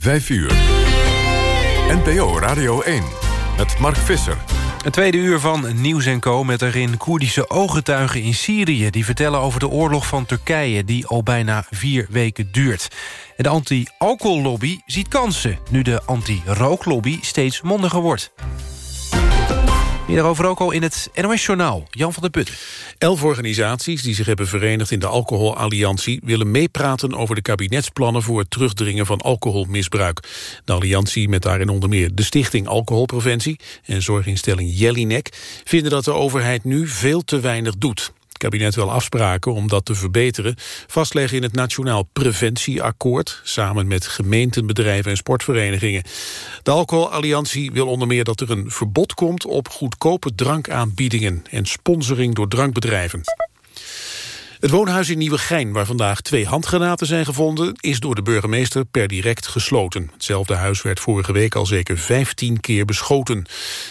5 uur. NPO Radio 1 met Mark Visser. Een tweede uur van Nieuws en Co met erin Koerdische ooggetuigen in Syrië... die vertellen over de oorlog van Turkije die al bijna vier weken duurt. En de anti-alcohollobby ziet kansen... nu de anti-rooklobby steeds mondiger wordt. Hierover ook al in het NOS-journaal. Jan van der Putten. Elf organisaties die zich hebben verenigd in de Alcoholalliantie... willen meepraten over de kabinetsplannen voor het terugdringen van alcoholmisbruik. De alliantie met daarin onder meer de Stichting Alcoholpreventie... en zorginstelling Jellinek vinden dat de overheid nu veel te weinig doet kabinet wil afspraken om dat te verbeteren... vastleggen in het Nationaal Preventieakkoord... samen met gemeenten, bedrijven en sportverenigingen. De Alcoholalliantie wil onder meer dat er een verbod komt... op goedkope drankaanbiedingen en sponsoring door drankbedrijven. Het woonhuis in Nieuwegein, waar vandaag twee handgranaten zijn gevonden... is door de burgemeester per direct gesloten. Hetzelfde huis werd vorige week al zeker 15 keer beschoten.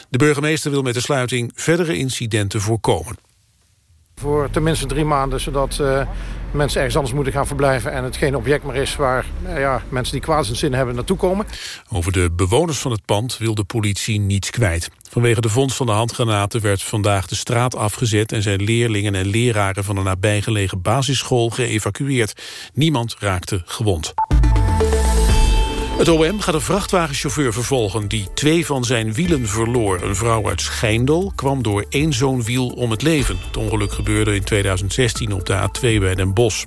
De burgemeester wil met de sluiting verdere incidenten voorkomen. Voor tenminste drie maanden, zodat uh, mensen ergens anders moeten gaan verblijven... en het geen object meer is waar uh, ja, mensen die kwaad zin hebben naartoe komen. Over de bewoners van het pand wil de politie niets kwijt. Vanwege de vondst van de handgranaten werd vandaag de straat afgezet... en zijn leerlingen en leraren van een nabijgelegen basisschool geëvacueerd. Niemand raakte gewond. Het OM gaat een vrachtwagenchauffeur vervolgen die twee van zijn wielen verloor. Een vrouw uit Schijndel kwam door één zo'n wiel om het leven. Het ongeluk gebeurde in 2016 op de A2 bij Den Bosch.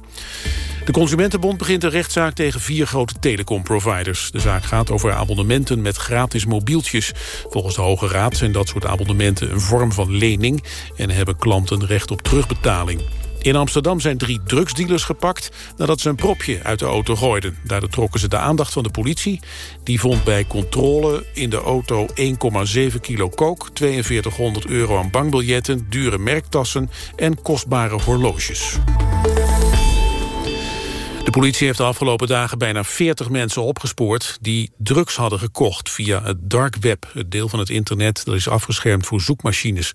De Consumentenbond begint een rechtszaak tegen vier grote telecomproviders. De zaak gaat over abonnementen met gratis mobieltjes. Volgens de Hoge Raad zijn dat soort abonnementen een vorm van lening... en hebben klanten recht op terugbetaling. In Amsterdam zijn drie drugsdealers gepakt nadat ze een propje uit de auto gooiden. Daardoor trokken ze de aandacht van de politie. Die vond bij controle in de auto 1,7 kilo kook, 4200 euro aan bankbiljetten, dure merktassen en kostbare horloges. De politie heeft de afgelopen dagen bijna 40 mensen opgespoord... die drugs hadden gekocht via het dark web, het deel van het internet... dat is afgeschermd voor zoekmachines.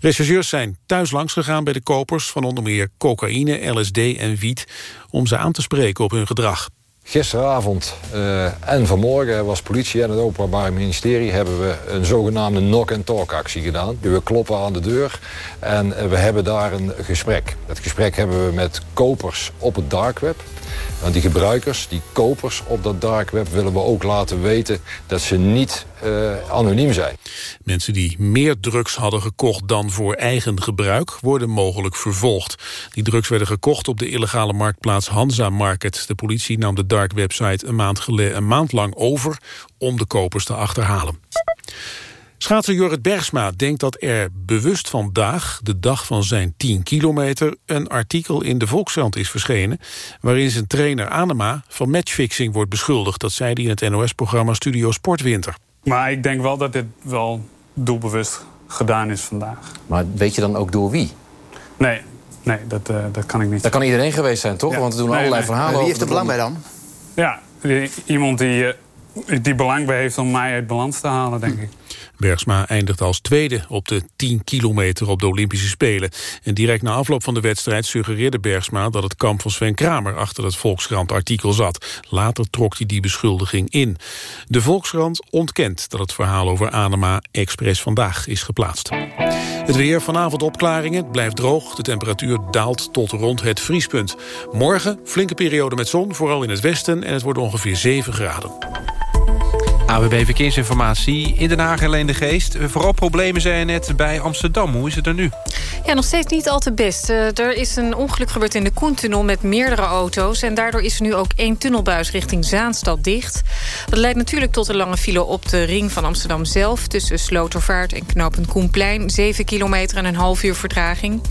Rechercheurs zijn thuis langsgegaan bij de kopers... van onder meer cocaïne, LSD en wiet... om ze aan te spreken op hun gedrag. Gisteravond uh, en vanmorgen was politie en het Openbaar Ministerie... hebben we een zogenaamde knock-and-talk actie gedaan. We kloppen aan de deur en uh, we hebben daar een gesprek. Het gesprek hebben we met kopers op het dark web. Want die gebruikers, die kopers op dat dark web... willen we ook laten weten dat ze niet uh, anoniem zijn. Mensen die meer drugs hadden gekocht dan voor eigen gebruik... worden mogelijk vervolgd. Die drugs werden gekocht op de illegale marktplaats Hansa Market. De politie nam de dark website een maand, een maand lang over... om de kopers te achterhalen. Schaatser Jorrit Bergsma denkt dat er bewust vandaag, de dag van zijn 10 kilometer, een artikel in de Volkskrant is verschenen, waarin zijn trainer Anema van matchfixing wordt beschuldigd. Dat zei hij in het NOS-programma Studio Sportwinter. Maar ik denk wel dat dit wel doelbewust gedaan is vandaag. Maar weet je dan ook door wie? Nee, nee dat, uh, dat kan ik niet. Dat kan iedereen geweest zijn, toch? Ja. Want we doen nee, allerlei nee. verhalen Wie heeft er belang bij dan? Ja, iemand die, uh, die belang bij heeft om mij uit balans te halen, denk hm. ik. Bergsma eindigt als tweede op de 10 kilometer op de Olympische Spelen. En direct na afloop van de wedstrijd suggereerde Bergsma... dat het kamp van Sven Kramer achter het Volkskrant-artikel zat. Later trok hij die beschuldiging in. De Volkskrant ontkent dat het verhaal over Anema expres vandaag is geplaatst. Het weer, vanavond opklaringen, het blijft droog. De temperatuur daalt tot rond het vriespunt. Morgen flinke periode met zon, vooral in het westen... en het wordt ongeveer 7 graden. AWB Verkeersinformatie in Den Haag alleen de geest. Vooral problemen zijn net bij Amsterdam. Hoe is het er nu? Ja, nog steeds niet al te best. Uh, er is een ongeluk gebeurd in de Koentunnel met meerdere auto's. En daardoor is er nu ook één tunnelbuis richting Zaanstad dicht. Dat leidt natuurlijk tot een lange file op de ring van Amsterdam zelf... tussen Slotervaart en knooppunt Koenplein. 7 kilometer en een half uur vertraging.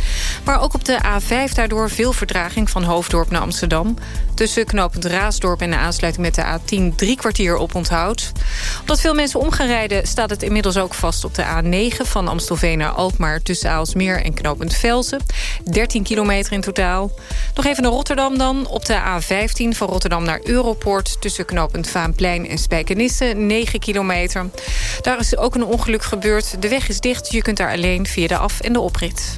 Maar ook op de A5 daardoor veel vertraging van Hoofddorp naar Amsterdam. Tussen knooppunt Raasdorp en de aansluiting met de A10 drie kwartier op onthoud omdat veel mensen om gaan rijden... staat het inmiddels ook vast op de A9 van Amstelveen naar Alkmaar... tussen Aalsmeer en Knopend Velzen. 13 kilometer in totaal. Nog even naar Rotterdam dan. Op de A15 van Rotterdam naar Europoort... tussen Knopend Vaanplein en Spijkenisse, 9 kilometer. Daar is ook een ongeluk gebeurd. De weg is dicht, je kunt daar alleen via de af- en de oprit.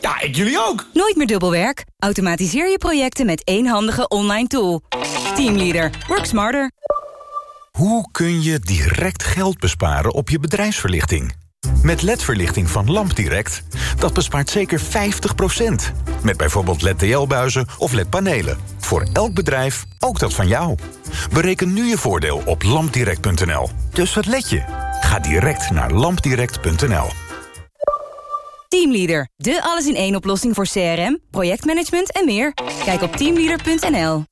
Ja, ik jullie ook. Nooit meer dubbelwerk. Automatiseer je projecten met één handige online tool. Teamleader. Work smarter. Hoe kun je direct geld besparen op je bedrijfsverlichting? Met LED-verlichting van LampDirect, dat bespaart zeker 50%. Met bijvoorbeeld LED-TL-buizen of LED-panelen. Voor elk bedrijf, ook dat van jou. Bereken nu je voordeel op lampdirect.nl. Dus wat let je? Ga direct naar lampdirect.nl. Teamleader, de alles-in-één oplossing voor CRM, projectmanagement en meer. Kijk op teamleader.nl.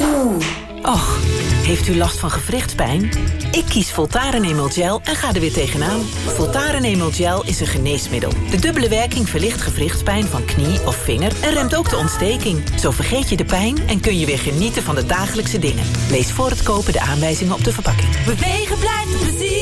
Oeh. Och, heeft u last van gewrichtspijn? Ik kies Voltaren Emel Gel en ga er weer tegenaan. Voltaren Emel Gel is een geneesmiddel. De dubbele werking verlicht gewrichtspijn van knie of vinger... en remt ook de ontsteking. Zo vergeet je de pijn en kun je weer genieten van de dagelijkse dingen. Lees voor het kopen de aanwijzingen op de verpakking. Bewegen blijft plezier.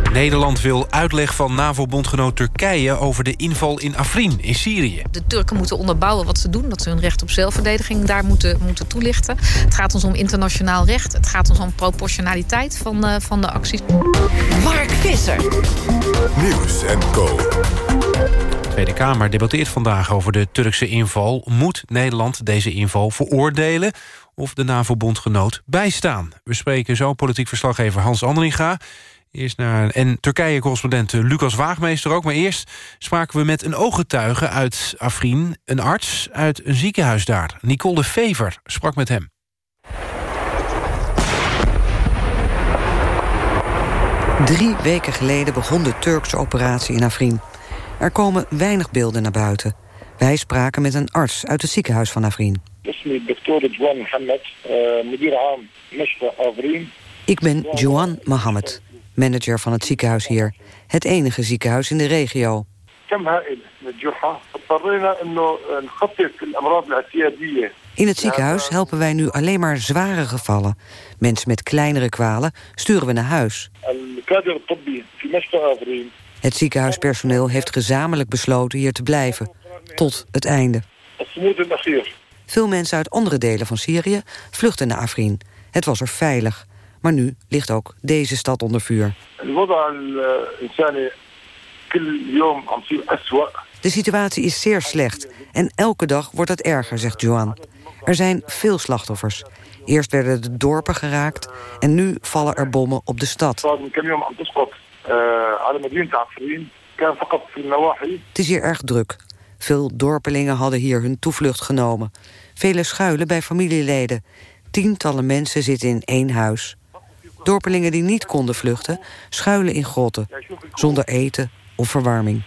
Nederland wil uitleg van NAVO-bondgenoot Turkije... over de inval in Afrin in Syrië. De Turken moeten onderbouwen wat ze doen. Dat ze hun recht op zelfverdediging daar moeten, moeten toelichten. Het gaat ons om internationaal recht. Het gaat ons om proportionaliteit van, uh, van de acties. Mark Visser. Nieuws en Co. De Tweede Kamer debatteert vandaag over de Turkse inval. Moet Nederland deze inval veroordelen of de NAVO-bondgenoot bijstaan? We spreken zo politiek verslaggever Hans Andringa... Eerst naar, en Turkije-correspondent Lucas Waagmeester ook. Maar eerst spraken we met een ooggetuige uit Afrin... een arts uit een ziekenhuis daar. Nicole de Fever sprak met hem. Drie weken geleden begon de Turkse operatie in Afrin. Er komen weinig beelden naar buiten. Wij spraken met een arts uit het ziekenhuis van Afrin. Ik ben Juan Mohammed, manager van het ziekenhuis hier. Het enige ziekenhuis in de regio. In het ziekenhuis helpen wij nu alleen maar zware gevallen. Mensen met kleinere kwalen sturen we naar huis. Het ziekenhuispersoneel heeft gezamenlijk besloten hier te blijven. Tot het einde. Veel mensen uit andere delen van Syrië vluchten naar Afrin. Het was er veilig. Maar nu ligt ook deze stad onder vuur. De situatie is zeer slecht en elke dag wordt het erger, zegt Johan. Er zijn veel slachtoffers. Eerst werden de dorpen geraakt en nu vallen er bommen op de stad. Het is hier erg druk. Veel dorpelingen hadden hier hun toevlucht genomen. Vele schuilen bij familieleden. Tientallen mensen zitten in één huis. Dorpelingen die niet konden vluchten, schuilen in grotten. Zonder eten of verwarming.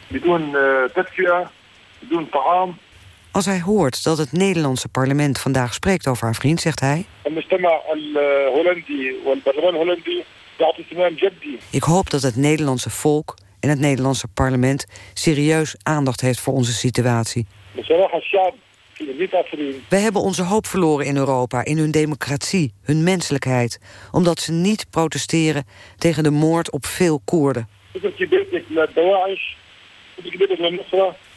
Als hij hoort dat het Nederlandse parlement vandaag spreekt over haar vriend, zegt hij... Ik hoop dat het Nederlandse volk en het Nederlandse parlement... serieus aandacht heeft voor onze situatie. Wij hebben onze hoop verloren in Europa, in hun democratie, hun menselijkheid. Omdat ze niet protesteren tegen de moord op veel Koerden.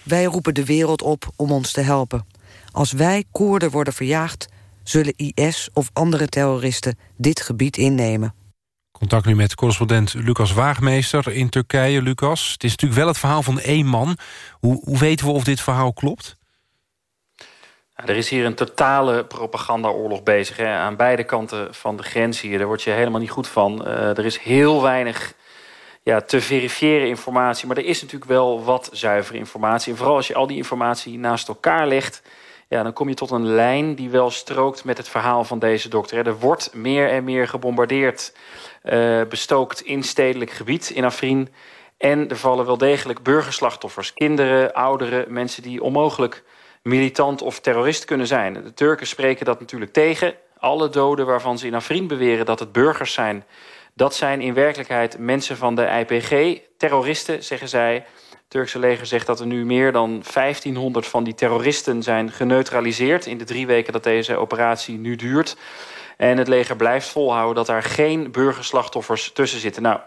Wij roepen de wereld op om ons te helpen. Als wij Koerden worden verjaagd... zullen IS of andere terroristen dit gebied innemen. Contact nu met correspondent Lucas Waagmeester in Turkije. Lucas, het is natuurlijk wel het verhaal van één man. Hoe, hoe weten we of dit verhaal klopt? Er is hier een totale propagandaoorlog bezig. Hè. Aan beide kanten van de grens hier. Daar word je helemaal niet goed van. Uh, er is heel weinig ja, te verifiëren informatie. Maar er is natuurlijk wel wat zuivere informatie. En vooral als je al die informatie naast elkaar legt... Ja, dan kom je tot een lijn die wel strookt met het verhaal van deze dokter. Er wordt meer en meer gebombardeerd, uh, bestookt in stedelijk gebied in Afrin. En er vallen wel degelijk burgerslachtoffers. Kinderen, ouderen, mensen die onmogelijk militant of terrorist kunnen zijn. De Turken spreken dat natuurlijk tegen. Alle doden waarvan ze in Afrin beweren dat het burgers zijn... dat zijn in werkelijkheid mensen van de IPG. Terroristen, zeggen zij. Het Turkse leger zegt dat er nu meer dan 1500 van die terroristen zijn geneutraliseerd... in de drie weken dat deze operatie nu duurt. En het leger blijft volhouden dat daar geen burgerslachtoffers tussen zitten. Nou,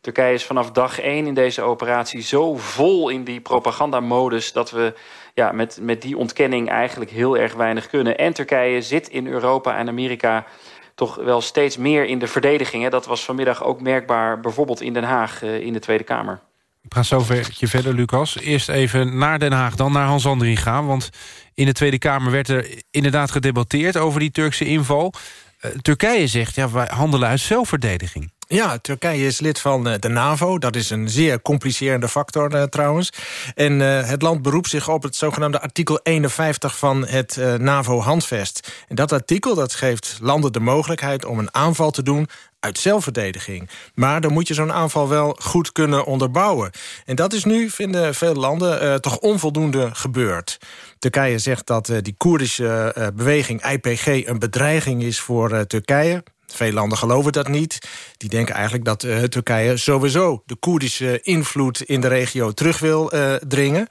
Turkije is vanaf dag één in deze operatie zo vol in die propagandamodus... dat we ja, met, met die ontkenning eigenlijk heel erg weinig kunnen. En Turkije zit in Europa en Amerika toch wel steeds meer in de verdediging. Dat was vanmiddag ook merkbaar bijvoorbeeld in Den Haag uh, in de Tweede Kamer. Ik ga zo verder, Lucas. Eerst even naar Den Haag, dan naar Hans Andrie gaan. Want in de Tweede Kamer werd er inderdaad gedebatteerd over die Turkse inval. Uh, Turkije zegt, ja, wij handelen uit zelfverdediging. Ja, Turkije is lid van de NAVO. Dat is een zeer complicerende factor uh, trouwens. En het land beroept zich op het zogenaamde artikel 51 van het NAVO-handvest. En dat artikel dat geeft landen de mogelijkheid om een aanval te doen uit zelfverdediging. Maar dan moet je zo'n aanval wel goed kunnen onderbouwen. En dat is nu, vinden veel landen, toch onvoldoende gebeurd. Turkije zegt dat die Koerdische beweging IPG een bedreiging is voor Turkije. Veel landen geloven dat niet. Die denken eigenlijk dat uh, Turkije sowieso de Koerdische invloed in de regio terug wil dringen.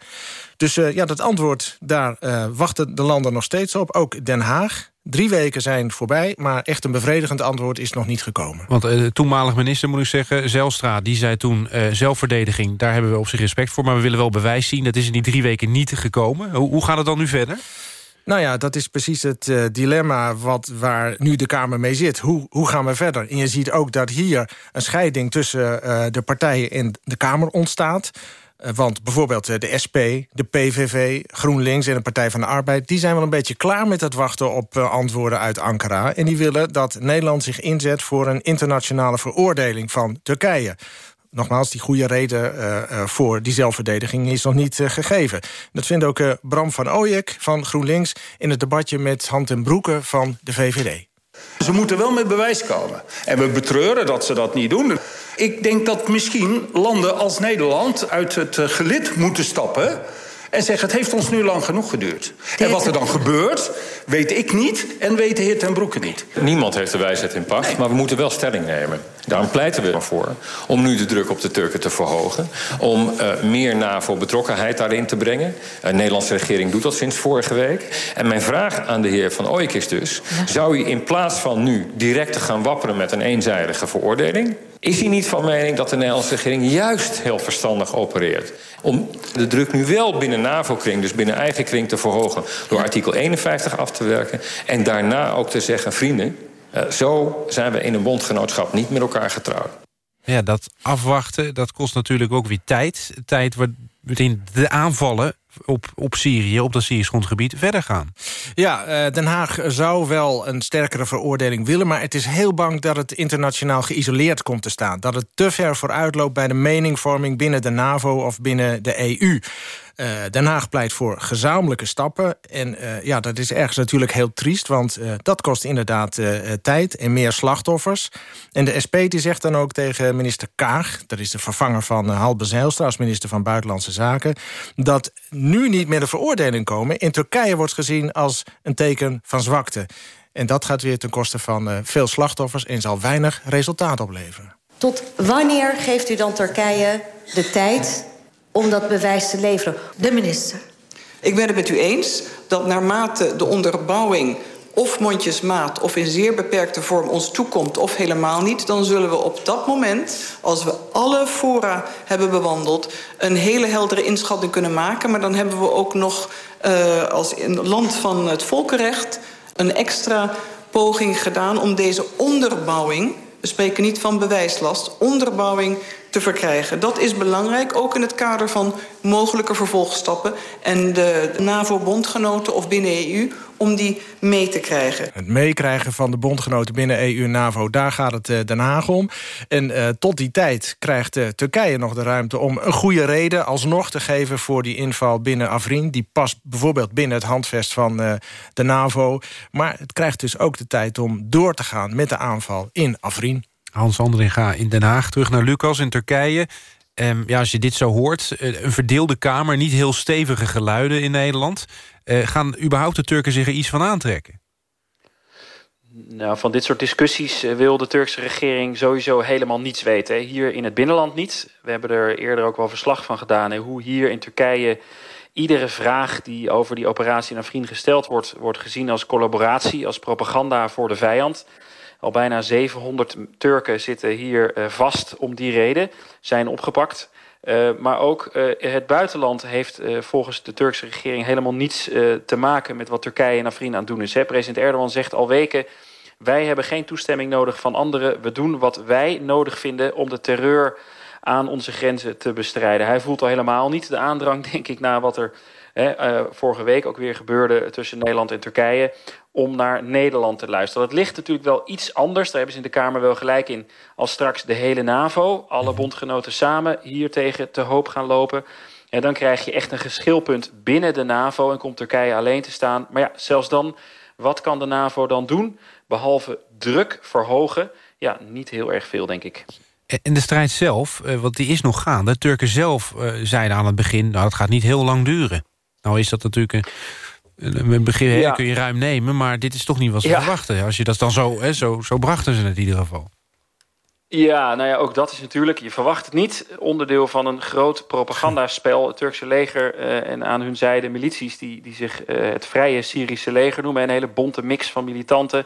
Dus ja, dat antwoord, daar wachten de landen nog steeds op. Ook Den Haag. Drie weken zijn voorbij, maar echt een bevredigend antwoord is nog niet gekomen. Want de toenmalig minister, moet ik zeggen, Zelstra... die zei toen zelfverdediging, daar hebben we op zich respect voor... maar we willen wel bewijs zien. Dat is in die drie weken niet gekomen. Hoe, hoe gaat het dan nu verder? Nou ja, dat is precies het uh, dilemma wat, waar nu de Kamer mee zit. Hoe, hoe gaan we verder? En je ziet ook dat hier een scheiding tussen uh, de partijen in de Kamer ontstaat. Uh, want bijvoorbeeld de SP, de PVV, GroenLinks en de Partij van de Arbeid... die zijn wel een beetje klaar met het wachten op antwoorden uit Ankara. En die willen dat Nederland zich inzet voor een internationale veroordeling van Turkije nogmaals, die goede reden voor die zelfverdediging is nog niet gegeven. Dat vindt ook Bram van Ooyek van GroenLinks... in het debatje met Hand en Broeke van de VVD. Ze moeten wel met bewijs komen. En we betreuren dat ze dat niet doen. Ik denk dat misschien landen als Nederland uit het gelid moeten stappen en zeggen... het heeft ons nu lang genoeg geduurd. En wat er dan gebeurt, weet ik niet en weet de heer Ten Broeke niet. Niemand heeft de wijsheid in pacht, nee. maar we moeten wel stelling nemen. Daarom pleiten we ervoor om nu de druk op de Turken te verhogen... om uh, meer NAVO-betrokkenheid daarin te brengen. De uh, Nederlandse regering doet dat sinds vorige week. En mijn vraag aan de heer Van Ooyek is dus... Ja. zou u in plaats van nu direct te gaan wapperen met een eenzijdige veroordeling... Is hij niet van mening dat de Nederlandse regering juist heel verstandig opereert? Om de druk nu wel binnen NAVO-kring, dus binnen eigen kring te verhogen... door artikel 51 af te werken en daarna ook te zeggen... vrienden, uh, zo zijn we in een bondgenootschap niet met elkaar getrouwd. Ja, dat afwachten, dat kost natuurlijk ook weer tijd. Tijd waarin de aanvallen op, op Syrië, op dat Syrisch grondgebied, verder gaan. Ja, Den Haag zou wel een sterkere veroordeling willen... maar het is heel bang dat het internationaal geïsoleerd komt te staan. Dat het te ver vooruit loopt bij de meningvorming binnen de NAVO of binnen de EU. Uh, Den Haag pleit voor gezamenlijke stappen. En uh, ja, dat is ergens natuurlijk heel triest... want dat kost inderdaad tijd en meer slachtoffers. En de SP die zegt dan ook tegen minister Kaag... dat is de vervanger van Halbe Zijlstra als minister van Buitenlandse Zaken... dat nu niet meer de veroordeling komen... in Turkije wordt gezien als een teken van zwakte. En dat gaat weer ten koste van veel slachtoffers... en zal weinig resultaat opleveren. Tot wanneer geeft u dan Turkije de tijd om dat bewijs te leveren. De minister. Ik ben het met u eens dat naarmate de onderbouwing of mondjesmaat of in zeer beperkte vorm ons toekomt of helemaal niet, dan zullen we op dat moment, als we alle fora hebben bewandeld, een hele heldere inschatting kunnen maken. Maar dan hebben we ook nog uh, als in land van het volkenrecht een extra poging gedaan om deze onderbouwing, we spreken niet van bewijslast, onderbouwing te verkrijgen. Dat is belangrijk, ook in het kader van mogelijke vervolgstappen... en de NAVO-bondgenoten of binnen EU om die mee te krijgen. Het meekrijgen van de bondgenoten binnen EU en NAVO, daar gaat het uh, Den Haag om. En uh, tot die tijd krijgt uh, Turkije nog de ruimte om een goede reden alsnog te geven voor die inval binnen Afrin. Die past bijvoorbeeld binnen het handvest van de NAVO. Maar het krijgt dus ook de tijd om door te gaan met de aanval in Afrin. Hans Andringa in Den Haag, terug naar Lucas in Turkije. Um, ja, als je dit zo hoort, een verdeelde kamer, niet heel stevige geluiden in Nederland. Uh, gaan überhaupt de Turken zich er iets van aantrekken? Nou, van dit soort discussies wil de Turkse regering sowieso helemaal niets weten. Hier in het binnenland niet. We hebben er eerder ook wel verslag van gedaan. Hoe hier in Turkije iedere vraag die over die operatie in Afrin gesteld wordt... wordt gezien als collaboratie, als propaganda voor de vijand. Al bijna 700 Turken zitten hier vast om die reden, zijn opgepakt... Uh, maar ook uh, het buitenland heeft uh, volgens de Turkse regering helemaal niets te maken met wat Turkije en Afrin aan het doen is. President Erdogan zegt al weken, wij hebben geen toestemming nodig van anderen. We doen wat wij nodig vinden om de terreur aan onze grenzen te bestrijden. Hij voelt al helemaal niet de aandrang, denk ik, naar wat er hè, vorige week ook weer gebeurde tussen Nederland en Turkije om naar Nederland te luisteren. Dat ligt natuurlijk wel iets anders, daar hebben ze in de Kamer wel gelijk in... als straks de hele NAVO, alle bondgenoten samen hier tegen te hoop gaan lopen. En dan krijg je echt een geschilpunt binnen de NAVO... en komt Turkije alleen te staan. Maar ja, zelfs dan, wat kan de NAVO dan doen? Behalve druk verhogen, ja, niet heel erg veel, denk ik. En de strijd zelf, want die is nog gaande. De Turken zelf zeiden aan het begin, nou, het gaat niet heel lang duren. Nou is dat natuurlijk... een een begin ja. kun je ruim nemen, maar dit is toch niet wat ze ja. verwachten. Als je dat dan zo, hè, zo, zo brachten ze het in ieder geval. Ja, nou ja, ook dat is natuurlijk, je verwacht het niet... onderdeel van een groot propagandaspel. Het Turkse leger uh, en aan hun zijde milities... die, die zich uh, het Vrije Syrische leger noemen. Een hele bonte mix van militanten.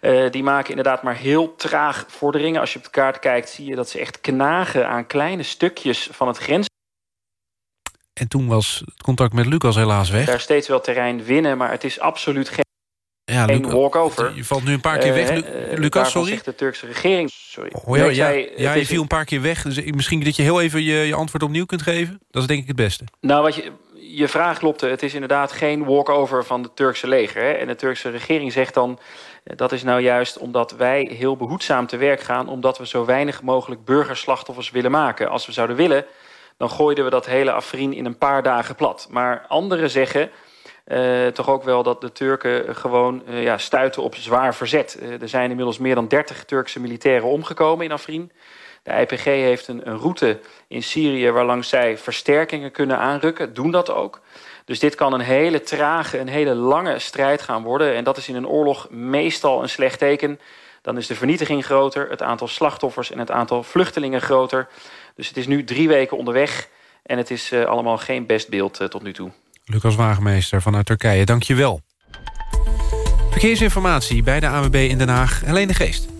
Uh, die maken inderdaad maar heel traag vorderingen. Als je op de kaart kijkt, zie je dat ze echt knagen... aan kleine stukjes van het grens en toen was het contact met Lucas helaas weg. Daar steeds wel terrein winnen, maar het is absoluut geen, ja, walkover. Je valt nu een paar keer weg, uh, Lucas, sorry. zegt de Turkse regering... Sorry. Oh, ja, ja, zei, ja je viel een paar keer weg. Dus misschien dat je heel even je, je antwoord opnieuw kunt geven. Dat is denk ik het beste. Nou, wat je, je vraag klopte. Het is inderdaad geen walkover van het Turkse leger. Hè? En de Turkse regering zegt dan... dat is nou juist omdat wij heel behoedzaam te werk gaan... omdat we zo weinig mogelijk burgerslachtoffers willen maken. Als we zouden willen dan gooiden we dat hele Afrin in een paar dagen plat. Maar anderen zeggen uh, toch ook wel dat de Turken gewoon uh, ja, stuiten op zwaar verzet. Uh, er zijn inmiddels meer dan 30 Turkse militairen omgekomen in Afrin. De IPG heeft een, een route in Syrië waarlangs zij versterkingen kunnen aanrukken. Doen dat ook. Dus dit kan een hele trage, een hele lange strijd gaan worden. En dat is in een oorlog meestal een slecht teken. Dan is de vernietiging groter, het aantal slachtoffers en het aantal vluchtelingen groter. Dus het is nu drie weken onderweg en het is uh, allemaal geen best beeld uh, tot nu toe. Lucas Wagenmeester vanuit Turkije, dank je wel. Verkeersinformatie bij de AWB in Den Haag, Helene Geest.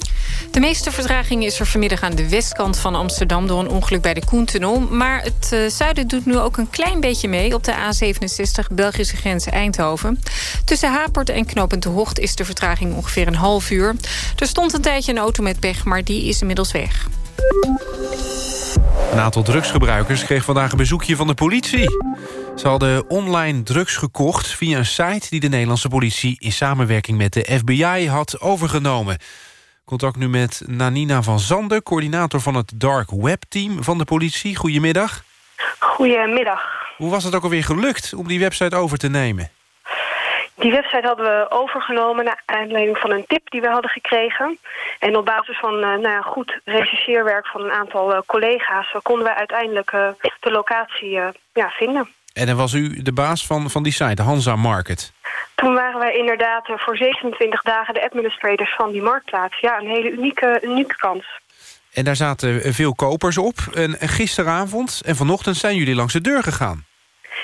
De meeste vertraging is er vanmiddag aan de westkant van Amsterdam... door een ongeluk bij de Koentunnel. Maar het uh, zuiden doet nu ook een klein beetje mee... op de A67 Belgische grens Eindhoven. Tussen Hapert en Knopend Hocht is de vertraging ongeveer een half uur. Er stond een tijdje een auto met pech, maar die is inmiddels weg. Een aantal drugsgebruikers kreeg vandaag een bezoekje van de politie. Ze hadden online drugs gekocht via een site die de Nederlandse politie... in samenwerking met de FBI had overgenomen. Contact nu met Nanina van Zander, coördinator van het Dark Web Team van de politie. Goedemiddag. Goedemiddag. Hoe was het ook alweer gelukt om die website over te nemen? Die website hadden we overgenomen naar aanleiding van een tip die we hadden gekregen. En op basis van uh, nou ja, goed rechercheerwerk van een aantal uh, collega's... konden we uiteindelijk uh, de locatie ja, vinden. En dan was u de baas van, van die site, Hansa Market? Toen waren wij inderdaad voor 27 dagen de administrators van die marktplaats. Ja, een hele unieke, unieke kans. En daar zaten veel kopers op. En gisteravond en vanochtend zijn jullie langs de deur gegaan.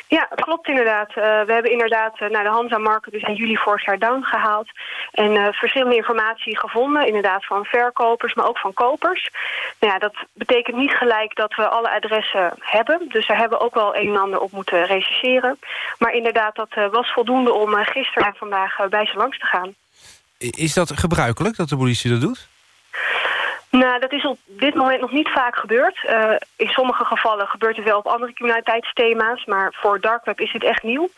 Ja, klopt inderdaad. Uh, we hebben inderdaad uh, naar de Hansa Market dus in juli vorig jaar down gehaald. En uh, verschillende informatie gevonden, inderdaad van verkopers, maar ook van kopers. Nou ja, dat betekent niet gelijk dat we alle adressen hebben. Dus daar hebben we ook wel een en ander op moeten rechercheren. Maar inderdaad, dat was voldoende om gisteren en vandaag bij ze langs te gaan. Is dat gebruikelijk dat de politie dat doet? Nou, dat is op dit moment nog niet vaak gebeurd. Uh, in sommige gevallen gebeurt het wel op andere criminaliteitsthema's... maar voor dark web is dit echt nieuw.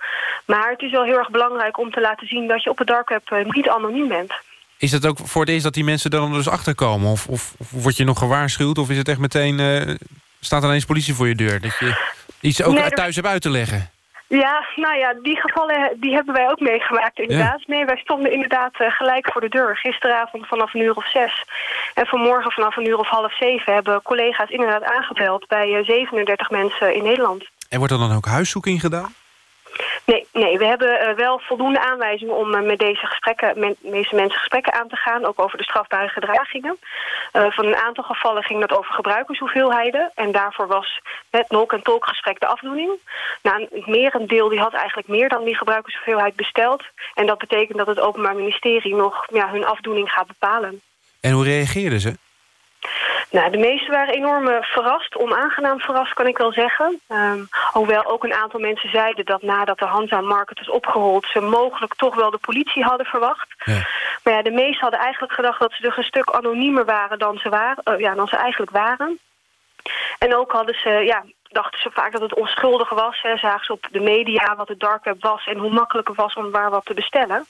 Maar het is wel heel erg belangrijk om te laten zien... dat je op het dark web uh, niet anoniem bent. Is dat ook voor het eerst dat die mensen er dan dus achterkomen? Of, of, of word je nog gewaarschuwd? Of is het echt meteen... Uh, staat er ineens politie voor je deur? Dat je iets ook nee, thuis hebt uit te leggen? Ja, nou ja, die gevallen die hebben wij ook meegemaakt inderdaad. Ja. Nee, wij stonden inderdaad uh, gelijk voor de deur. Gisteravond vanaf een uur of zes. En vanmorgen vanaf een uur of half zeven... hebben collega's inderdaad aangebeld bij uh, 37 mensen in Nederland. En wordt er dan ook huiszoeking gedaan? Nee, nee, we hebben uh, wel voldoende aanwijzingen om uh, met deze, gesprekken, met deze mensen gesprekken aan te gaan. Ook over de strafbare gedragingen. Uh, van een aantal gevallen ging dat over gebruikershoeveelheden. En daarvoor was het NOK- en tolkgesprek de afdoening. Nou, een merendeel die had eigenlijk meer dan die gebruikershoeveelheid besteld. En dat betekent dat het Openbaar Ministerie nog ja, hun afdoening gaat bepalen. En hoe reageerden ze? Nou, de meesten waren enorm uh, verrast, onaangenaam verrast kan ik wel zeggen. Um, hoewel ook een aantal mensen zeiden dat nadat de Hansa Market is opgerold... ze mogelijk toch wel de politie hadden verwacht. Ja. Maar ja, de meesten hadden eigenlijk gedacht dat ze dus een stuk anoniemer waren dan ze, waren, uh, ja, dan ze eigenlijk waren. En ook hadden ze ja, dachten ze vaak dat het onschuldig was. Hè. Zagen ze op de media wat het dark web was... en hoe makkelijk het was om waar wat te bestellen.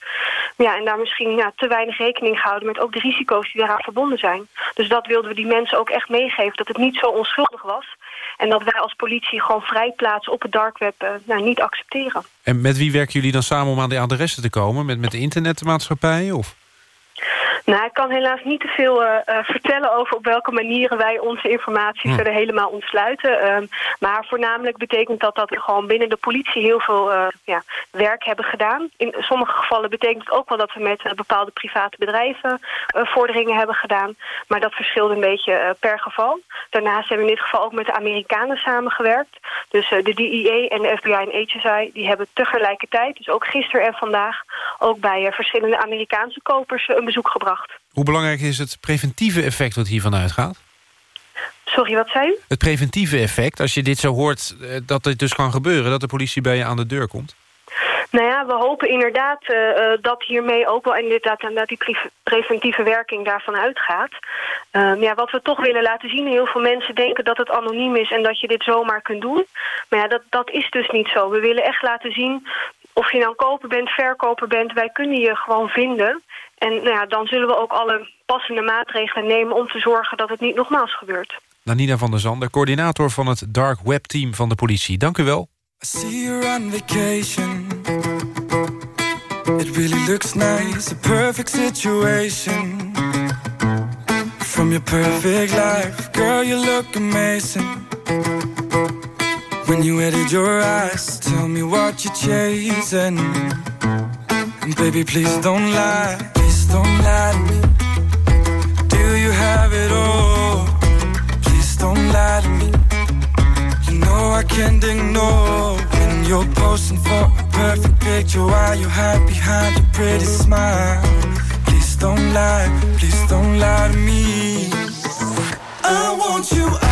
Ja, en daar misschien ja, te weinig rekening gehouden... met ook de risico's die daaraan verbonden zijn. Dus dat wilden we die mensen ook echt meegeven... dat het niet zo onschuldig was. En dat wij als politie gewoon vrijplaatsen op het dark web uh, nou, niet accepteren. En met wie werken jullie dan samen om aan de adressen te komen? Met, met de internetmaatschappijen? Of? Nou, ik kan helaas niet te veel uh, uh, vertellen over op welke manieren wij onze informatie hm. verder helemaal ontsluiten. Um, maar voornamelijk betekent dat dat we gewoon binnen de politie heel veel uh, ja, werk hebben gedaan. In sommige gevallen betekent het ook wel dat we met bepaalde private bedrijven vorderingen hebben gedaan. Maar dat verschilt een beetje per geval. Daarnaast hebben we in dit geval ook met de Amerikanen samengewerkt. Dus de DEA en de FBI en HSI die hebben tegelijkertijd, dus ook gisteren en vandaag, ook bij verschillende Amerikaanse kopers een bezoek gebracht. Hoe belangrijk is het preventieve effect wat hiervan uitgaat? Sorry, wat zei u? Het preventieve effect, als je dit zo hoort eh, dat dit dus kan gebeuren... dat de politie bij je aan de deur komt? Nou ja, we hopen inderdaad uh, dat hiermee ook wel inderdaad, inderdaad die preventieve werking daarvan uitgaat. Uh, ja, wat we toch willen laten zien, heel veel mensen denken dat het anoniem is en dat je dit zomaar kunt doen. Maar ja, dat, dat is dus niet zo. We willen echt laten zien of je nou koper bent, verkoper bent, wij kunnen je gewoon vinden. En nou ja, dan zullen we ook alle passende maatregelen nemen... om te zorgen dat het niet nogmaals gebeurt. Nanina van der Zander, coördinator van het Dark Web Team van de politie. Dank u wel. I see you on vacation. It really looks nice, a perfect situation. From your perfect life, girl, you look amazing. When you edit your eyes, tell me what you're chasing. And baby, please don't lie. Please don't lie to me. Do you have it all? Please don't lie to me. You know I can't ignore when you're posing for a perfect picture while you hide behind a pretty smile. Please don't lie, please don't lie to me. I want you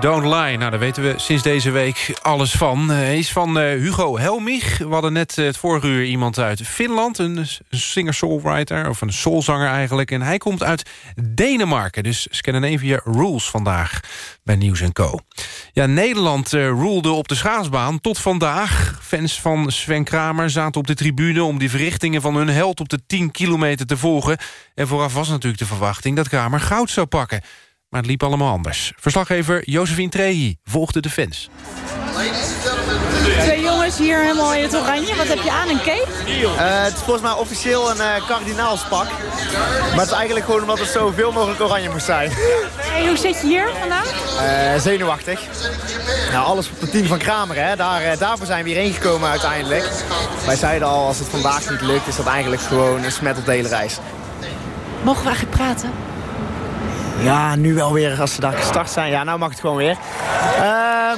Don't Lie. Nou, daar weten we sinds deze week alles van. Hij is van uh, Hugo Helmich. We hadden net uh, het vorige uur iemand uit Finland. Een, singer-songwriter, of een soulzanger eigenlijk. En hij komt uit Denemarken. Dus Scandinavia Rules vandaag bij Nieuws Co. Ja, Nederland uh, rulede op de schaatsbaan tot vandaag. Fans van Sven Kramer zaten op de tribune... om die verrichtingen van hun held op de 10 kilometer te volgen. En vooraf was natuurlijk de verwachting dat Kramer goud zou pakken. Maar het liep allemaal anders. Verslaggever Josephine Trehi volgde de fans. Twee jongens hier helemaal in het oranje. Wat heb je aan, een cape? Uh, het is volgens mij officieel een uh, kardinaalspak. Maar het is eigenlijk gewoon omdat het zoveel mogelijk oranje moest zijn. Hey, hoe zit je hier vandaag? Uh, zenuwachtig. Nou, alles op de team van Kramer, hè. Daar, daarvoor zijn we hierheen gekomen uiteindelijk. Wij zeiden al, als het vandaag niet lukt, is dat eigenlijk gewoon een smet op de hele reis. Mogen we eigenlijk praten? Ja, nu wel weer als ze daar gestart zijn. Ja, nou mag het gewoon weer. Uh,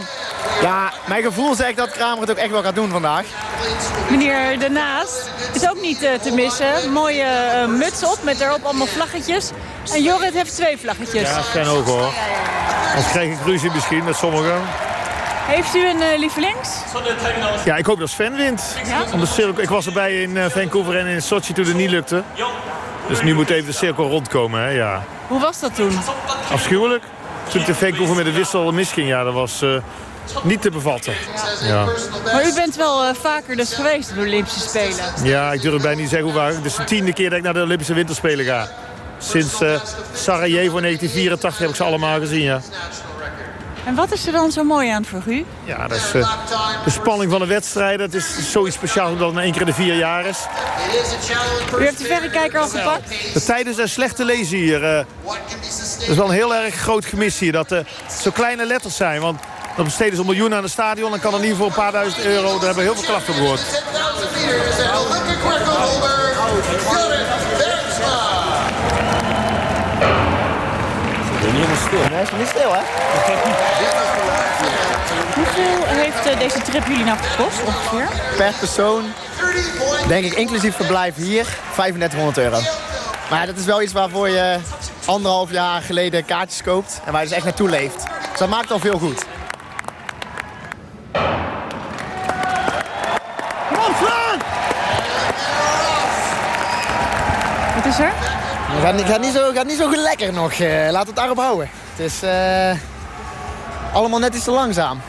ja, mijn gevoel zegt dat Kramer het ook echt wel gaat doen vandaag. Meneer daarnaast is ook niet uh, te missen. Mooie uh, muts op met erop allemaal vlaggetjes. En Jorrit heeft twee vlaggetjes. Ja, Sven ook hoor. Als krijg ik ruzie misschien met sommigen. Heeft u een uh, lievelings? Ja, ik hoop dat Sven wint. Ja? Om de cirkel, ik was erbij in Vancouver en in Sochi toen het niet lukte. Dus nu moet even de cirkel rondkomen, hè, ja. Hoe was dat toen? Afschuwelijk. Toen de Vancouver met de wissel misging, ja, dat was uh, niet te bevatten. Ja. Maar u bent wel uh, vaker dus geweest op de Olympische Spelen. Ja, ik durf bijna niet te zeggen hoe vaak. Het is de tiende keer dat ik naar de Olympische Winterspelen ga. Sinds uh, Sarajevo 1984 heb ik ze allemaal gezien, ja. En wat is er dan zo mooi aan voor u? Ja, dat is uh, de spanning van de wedstrijden. Het is zoiets speciaals omdat het maar één keer in de vier jaar is. U heeft de verrekijker al gepakt? De tijden zijn slecht te lezen hier. Uh, dat is wel een heel erg groot gemis hier. Dat uh, zo kleine letters zijn. Want dan besteden ze een miljoen aan het stadion. Dan kan er niet voor een paar duizend euro. Daar hebben we heel veel klachten op gehoord. Stil. Nee, is niet stil, hè? Hoeveel heeft uh, deze trip jullie nou gekost ongeveer? Per persoon, denk ik inclusief verblijf hier, 3500 euro. Maar ja, dat is wel iets waarvoor je anderhalf jaar geleden kaartjes koopt... en waar je dus echt naartoe leeft. Dus dat maakt al veel goed. Wat is er? Het gaat, gaat, niet zo, gaat niet zo lekker nog. Uh, laat het daarop houden. Het is uh, allemaal net iets te langzaam.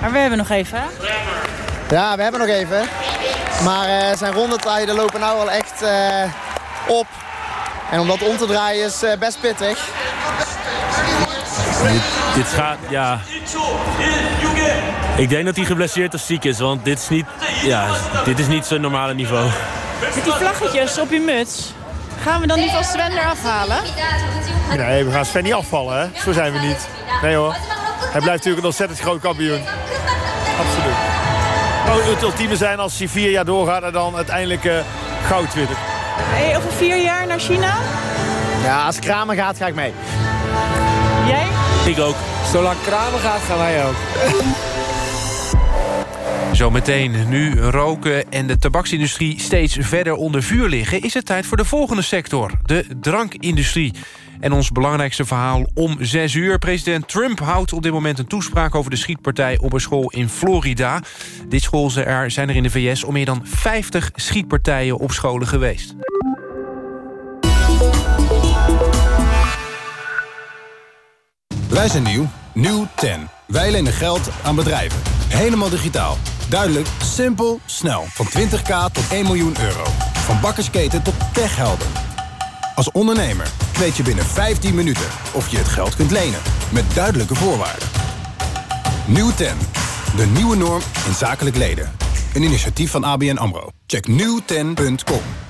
Maar we hebben nog even, hè? Ja, we hebben nog even. Maar uh, zijn rondetijden lopen nou al echt op. En om dat om te draaien is best pittig. Dit, dit, gaat, ja... Ik denk dat hij geblesseerd of ziek is, want dit is niet, ja, dit is niet zijn normale niveau. Met die vlaggetjes op je muts, Gaan we dan niet van Sven eraf halen? Nee, we gaan Sven niet afvallen, hè? Zo zijn we niet. Nee hoor. Hij blijft natuurlijk een ontzettend groot kampioen. Absoluut. Nou, het ultieme zijn als hij vier jaar doorgaat en dan uiteindelijk uh, goud winnen. Hey, over vier jaar naar China? Ja, als Kramer gaat, ga ik mee. Jij? Ik ook. Zolang Kramer gaat, gaan wij ook. Zometeen, nu roken en de tabaksindustrie steeds verder onder vuur liggen... is het tijd voor de volgende sector, de drankindustrie. En ons belangrijkste verhaal om zes uur. President Trump houdt op dit moment een toespraak over de schietpartij op een school in Florida. Dit school zijn er in de VS om meer dan 50 schietpartijen op scholen geweest. Wij zijn nieuw, nieuw 10. Wij lenen geld aan bedrijven. Helemaal digitaal. Duidelijk, simpel, snel. Van 20k tot 1 miljoen euro. Van bakkersketen tot techhelden. Als ondernemer weet je binnen 15 minuten of je het geld kunt lenen. Met duidelijke voorwaarden. Nieuw 10. De nieuwe norm in zakelijk leden. Een initiatief van ABN AMRO. Check nieuw10.com hoort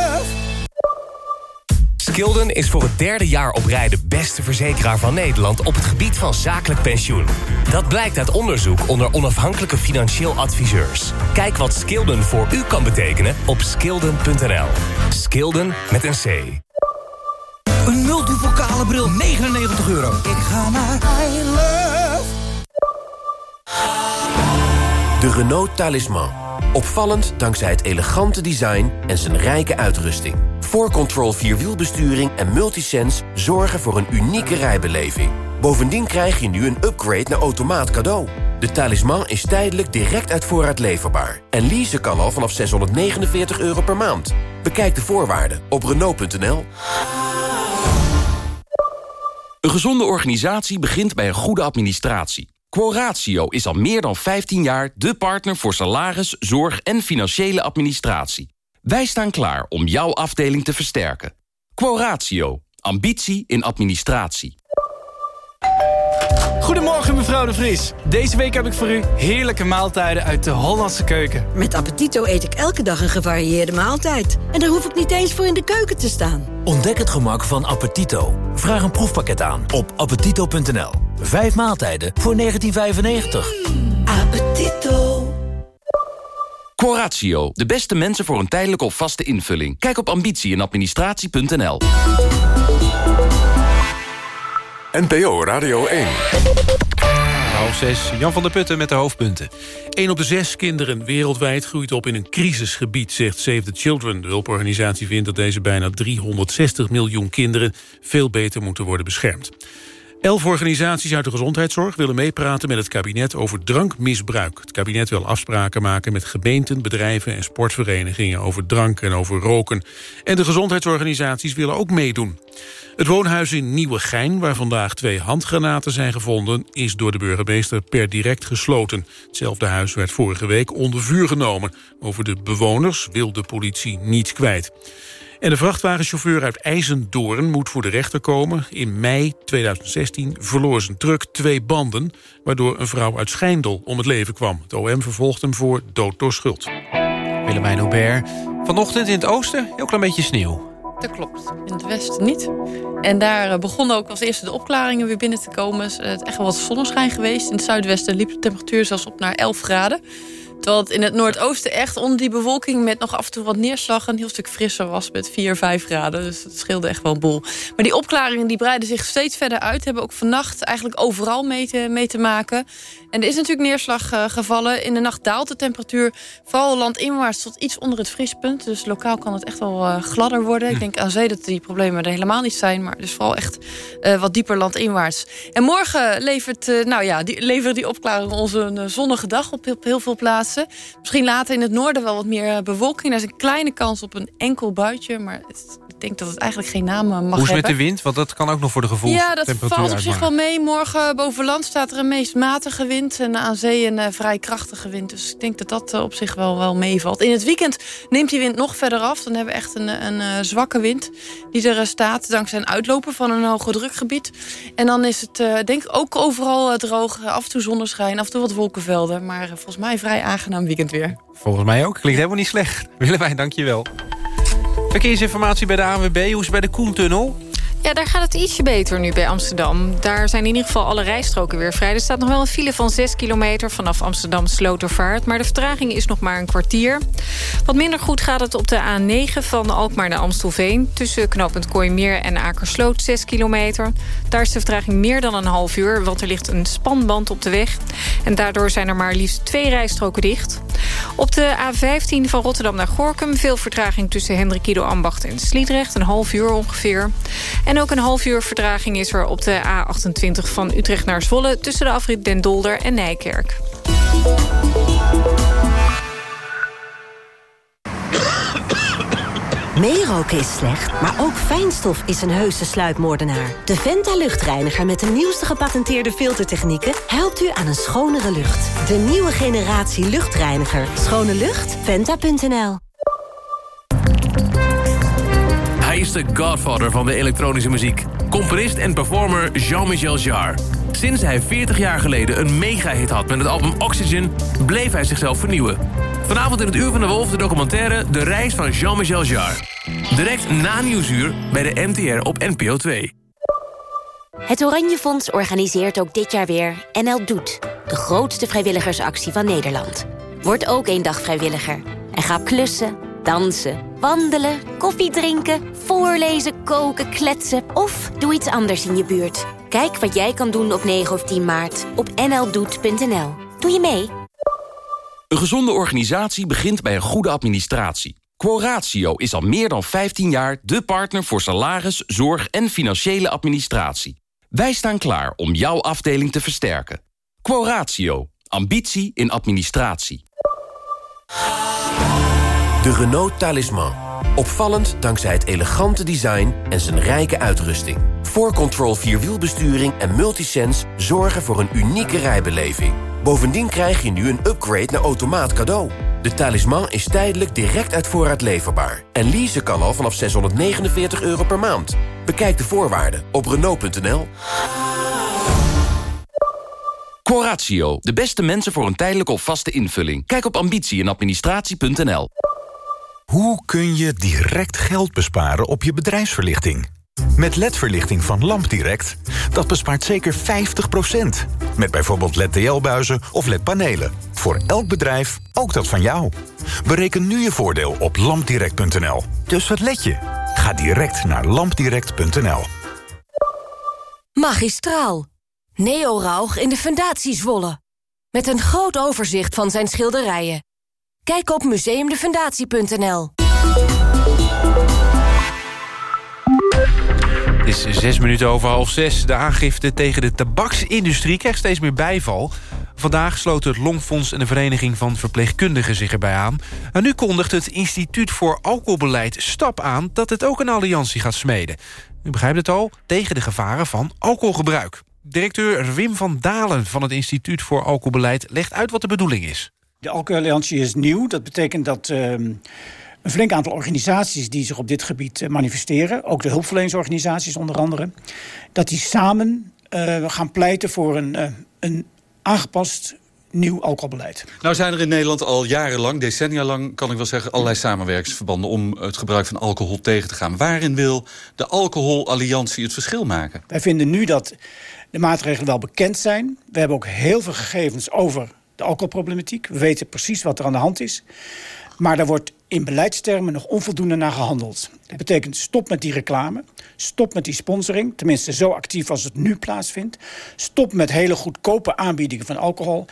Skilden is voor het derde jaar op rij de beste verzekeraar van Nederland... op het gebied van zakelijk pensioen. Dat blijkt uit onderzoek onder onafhankelijke financieel adviseurs. Kijk wat Skilden voor u kan betekenen op skilden.nl. Skilden met een C. Een multivocale bril, 99 euro. Ik ga naar I Love. De Renault Talisman. Opvallend dankzij het elegante design en zijn rijke uitrusting. 4Control Vierwielbesturing en Multisense zorgen voor een unieke rijbeleving. Bovendien krijg je nu een upgrade naar automaat cadeau. De talisman is tijdelijk direct uit voorraad leverbaar. En leasen kan al vanaf 649 euro per maand. Bekijk de voorwaarden op Renault.nl. Een gezonde organisatie begint bij een goede administratie. Quoratio is al meer dan 15 jaar de partner voor salaris, zorg en financiële administratie. Wij staan klaar om jouw afdeling te versterken. Quoratio. Ambitie in administratie. Goedemorgen mevrouw de Vries. Deze week heb ik voor u heerlijke maaltijden uit de Hollandse keuken. Met Appetito eet ik elke dag een gevarieerde maaltijd. En daar hoef ik niet eens voor in de keuken te staan. Ontdek het gemak van Appetito. Vraag een proefpakket aan op appetito.nl. Vijf maaltijden voor 1995. Appetito. Quoratio. De beste mensen voor een tijdelijke of vaste invulling. Kijk op ambitie en administratie.nl. NPO Radio 1. Half zes, Jan van der Putten met de hoofdpunten. Een op de zes kinderen wereldwijd groeit op in een crisisgebied, zegt Save the Children. De hulporganisatie vindt dat deze bijna 360 miljoen kinderen veel beter moeten worden beschermd. Elf organisaties uit de gezondheidszorg willen meepraten met het kabinet over drankmisbruik. Het kabinet wil afspraken maken met gemeenten, bedrijven en sportverenigingen over drank en over roken. En de gezondheidsorganisaties willen ook meedoen. Het woonhuis in Nieuwegein, waar vandaag twee handgranaten zijn gevonden... is door de burgemeester per direct gesloten. Hetzelfde huis werd vorige week onder vuur genomen. Over de bewoners wil de politie niets kwijt. En de vrachtwagenchauffeur uit IJzendoorn moet voor de rechter komen. In mei 2016 verloor zijn truck twee banden... waardoor een vrouw uit Schijndel om het leven kwam. Het OM vervolgt hem voor dood door schuld. Willemijn Hubert. Vanochtend in het oosten heel klein beetje sneeuw. Dat klopt. In het westen niet. En daar eh, begonnen ook als eerste de opklaringen weer binnen te komen. Het is echt wel wat zonneschijn geweest. In het zuidwesten liep de temperatuur zelfs op naar 11 graden. Terwijl het in het noordoosten echt onder die bewolking... met nog af en toe wat neerslag een heel stuk frisser was... met 4, 5 graden. Dus het scheelde echt wel een boel. Maar die opklaringen die breiden zich steeds verder uit. Hebben ook vannacht eigenlijk overal mee te, mee te maken. En er is natuurlijk neerslag uh, gevallen. In de nacht daalt de temperatuur vooral landinwaarts tot iets onder het vriespunt. Dus lokaal kan het echt wel uh, gladder worden. Ik denk aan zee dat die problemen er helemaal niet zijn. Maar dus vooral echt uh, wat dieper landinwaarts. En morgen levert, nou ja, die, leveren die opklaringen ons een zonnige dag op, op heel veel plaatsen. Misschien later in het noorden wel wat meer bewolking. Er is een kleine kans op een enkel buitje. Maar het, denk dat het eigenlijk geen naam mag hebben. Hoe is met de wind? Want dat kan ook nog voor de gevoelstemperatuur Ja, dat valt op zich wel mee. Morgen boven land staat er een meest matige wind. En aan zee een uh, vrij krachtige wind. Dus ik denk dat dat uh, op zich wel, wel meevalt. In het weekend neemt die wind nog verder af. Dan hebben we echt een, een uh, zwakke wind die er staat. Dankzij een uitlopen van een hoge drukgebied. En dan is het denk ik ook overal droog. Af en toe zonneschijn, af en toe wat wolkenvelden. Maar volgens mij vrij aangenaam weekend weer. Volgens mij ook. Klinkt helemaal niet slecht. Willemijn, dank je wel. Verkeersinformatie bij de ANWB. Hoe is het bij de Koentunnel? Ja, daar gaat het ietsje beter nu bij Amsterdam. Daar zijn in ieder geval alle rijstroken weer vrij. Er staat nog wel een file van 6 kilometer vanaf Amsterdam Slotervaart. Maar de vertraging is nog maar een kwartier. Wat minder goed gaat het op de A9 van Alkmaar naar Amstelveen. Tussen knooppunt Kooimeer en Akersloot 6 kilometer. Daar is de vertraging meer dan een half uur. Want er ligt een spanband op de weg. En daardoor zijn er maar liefst twee rijstroken dicht. Op de A15 van Rotterdam naar Gorkum. Veel vertraging tussen Hendrikido Ambacht en Sliedrecht. Een half uur ongeveer. Ook een half uur vertraging is er op de A28 van Utrecht naar Zwolle... tussen de afrit Den Dolder en Nijkerk. Meeroken is slecht, maar ook fijnstof is een heuse sluipmoordenaar. De Venta luchtreiniger met de nieuwste gepatenteerde filtertechnieken... helpt u aan een schonere lucht. De nieuwe generatie luchtreiniger. Schone lucht? Venta.nl Hij is de godfather van de elektronische muziek. Componist en performer Jean-Michel Jarre. Sinds hij 40 jaar geleden een mega-hit had met het album Oxygen... bleef hij zichzelf vernieuwen. Vanavond in het Uur van de Wolf de documentaire De Reis van Jean-Michel Jarre. Direct na Nieuwsuur bij de NTR op NPO 2. Het Oranje Fonds organiseert ook dit jaar weer NL Doet. De grootste vrijwilligersactie van Nederland. Word ook één dag vrijwilliger. En ga klussen, dansen, wandelen, koffie drinken... voorlezen, koken, kletsen of doe iets anders in je buurt. Kijk wat jij kan doen op 9 of 10 maart op nldoet.nl. Doe je mee? Een gezonde organisatie begint bij een goede administratie. Quoratio is al meer dan 15 jaar de partner voor salaris, zorg en financiële administratie. Wij staan klaar om jouw afdeling te versterken. Quoratio. Ambitie in administratie. De Renault Talisman. Opvallend dankzij het elegante design en zijn rijke uitrusting. 4Control Vierwielbesturing en Multisense zorgen voor een unieke rijbeleving. Bovendien krijg je nu een upgrade naar automaat cadeau. De talisman is tijdelijk direct uit voorraad leverbaar. En leasen kan al vanaf 649 euro per maand. Bekijk de voorwaarden op Renault.nl. Quoratio. De beste mensen voor een tijdelijke of vaste invulling. Kijk op ambitie en administratie.nl. Hoe kun je direct geld besparen op je bedrijfsverlichting? Met LED-verlichting van LampDirect, dat bespaart zeker 50%. Met bijvoorbeeld LED-TL-buizen of LED-panelen. Voor elk bedrijf, ook dat van jou. Bereken nu je voordeel op lampdirect.nl. Dus wat let je? Ga direct naar lampdirect.nl. Magistraal. Neo Rauch in de Fundatie Zwolle. Met een groot overzicht van zijn schilderijen. Kijk op museumdefundatie.nl. Het is zes minuten over half zes. De aangifte tegen de tabaksindustrie krijgt steeds meer bijval. Vandaag sloten het Longfonds en de Vereniging van Verpleegkundigen zich erbij aan. En nu kondigt het Instituut voor Alcoholbeleid STAP aan... dat het ook een alliantie gaat smeden. U begrijpt het al, tegen de gevaren van alcoholgebruik. Directeur Wim van Dalen van het Instituut voor Alcoholbeleid... legt uit wat de bedoeling is. De Alcoholalliantie is nieuw. Dat betekent dat uh, een flink aantal organisaties... die zich op dit gebied uh, manifesteren... ook de hulpverleningsorganisaties onder andere... dat die samen uh, gaan pleiten voor een, een aangepast nieuw alcoholbeleid. Nou zijn er in Nederland al jarenlang, decennia lang... kan ik wel zeggen, allerlei samenwerkingsverbanden... om het gebruik van alcohol tegen te gaan. Waarin wil de Alcoholalliantie het verschil maken? Wij vinden nu dat de maatregelen wel bekend zijn. We hebben ook heel veel gegevens over alcoholproblematiek. We weten precies wat er aan de hand is. Maar daar wordt in beleidstermen nog onvoldoende naar gehandeld. Dat betekent stop met die reclame. Stop met die sponsoring. Tenminste zo actief als het nu plaatsvindt. Stop met hele goedkope aanbiedingen van alcohol.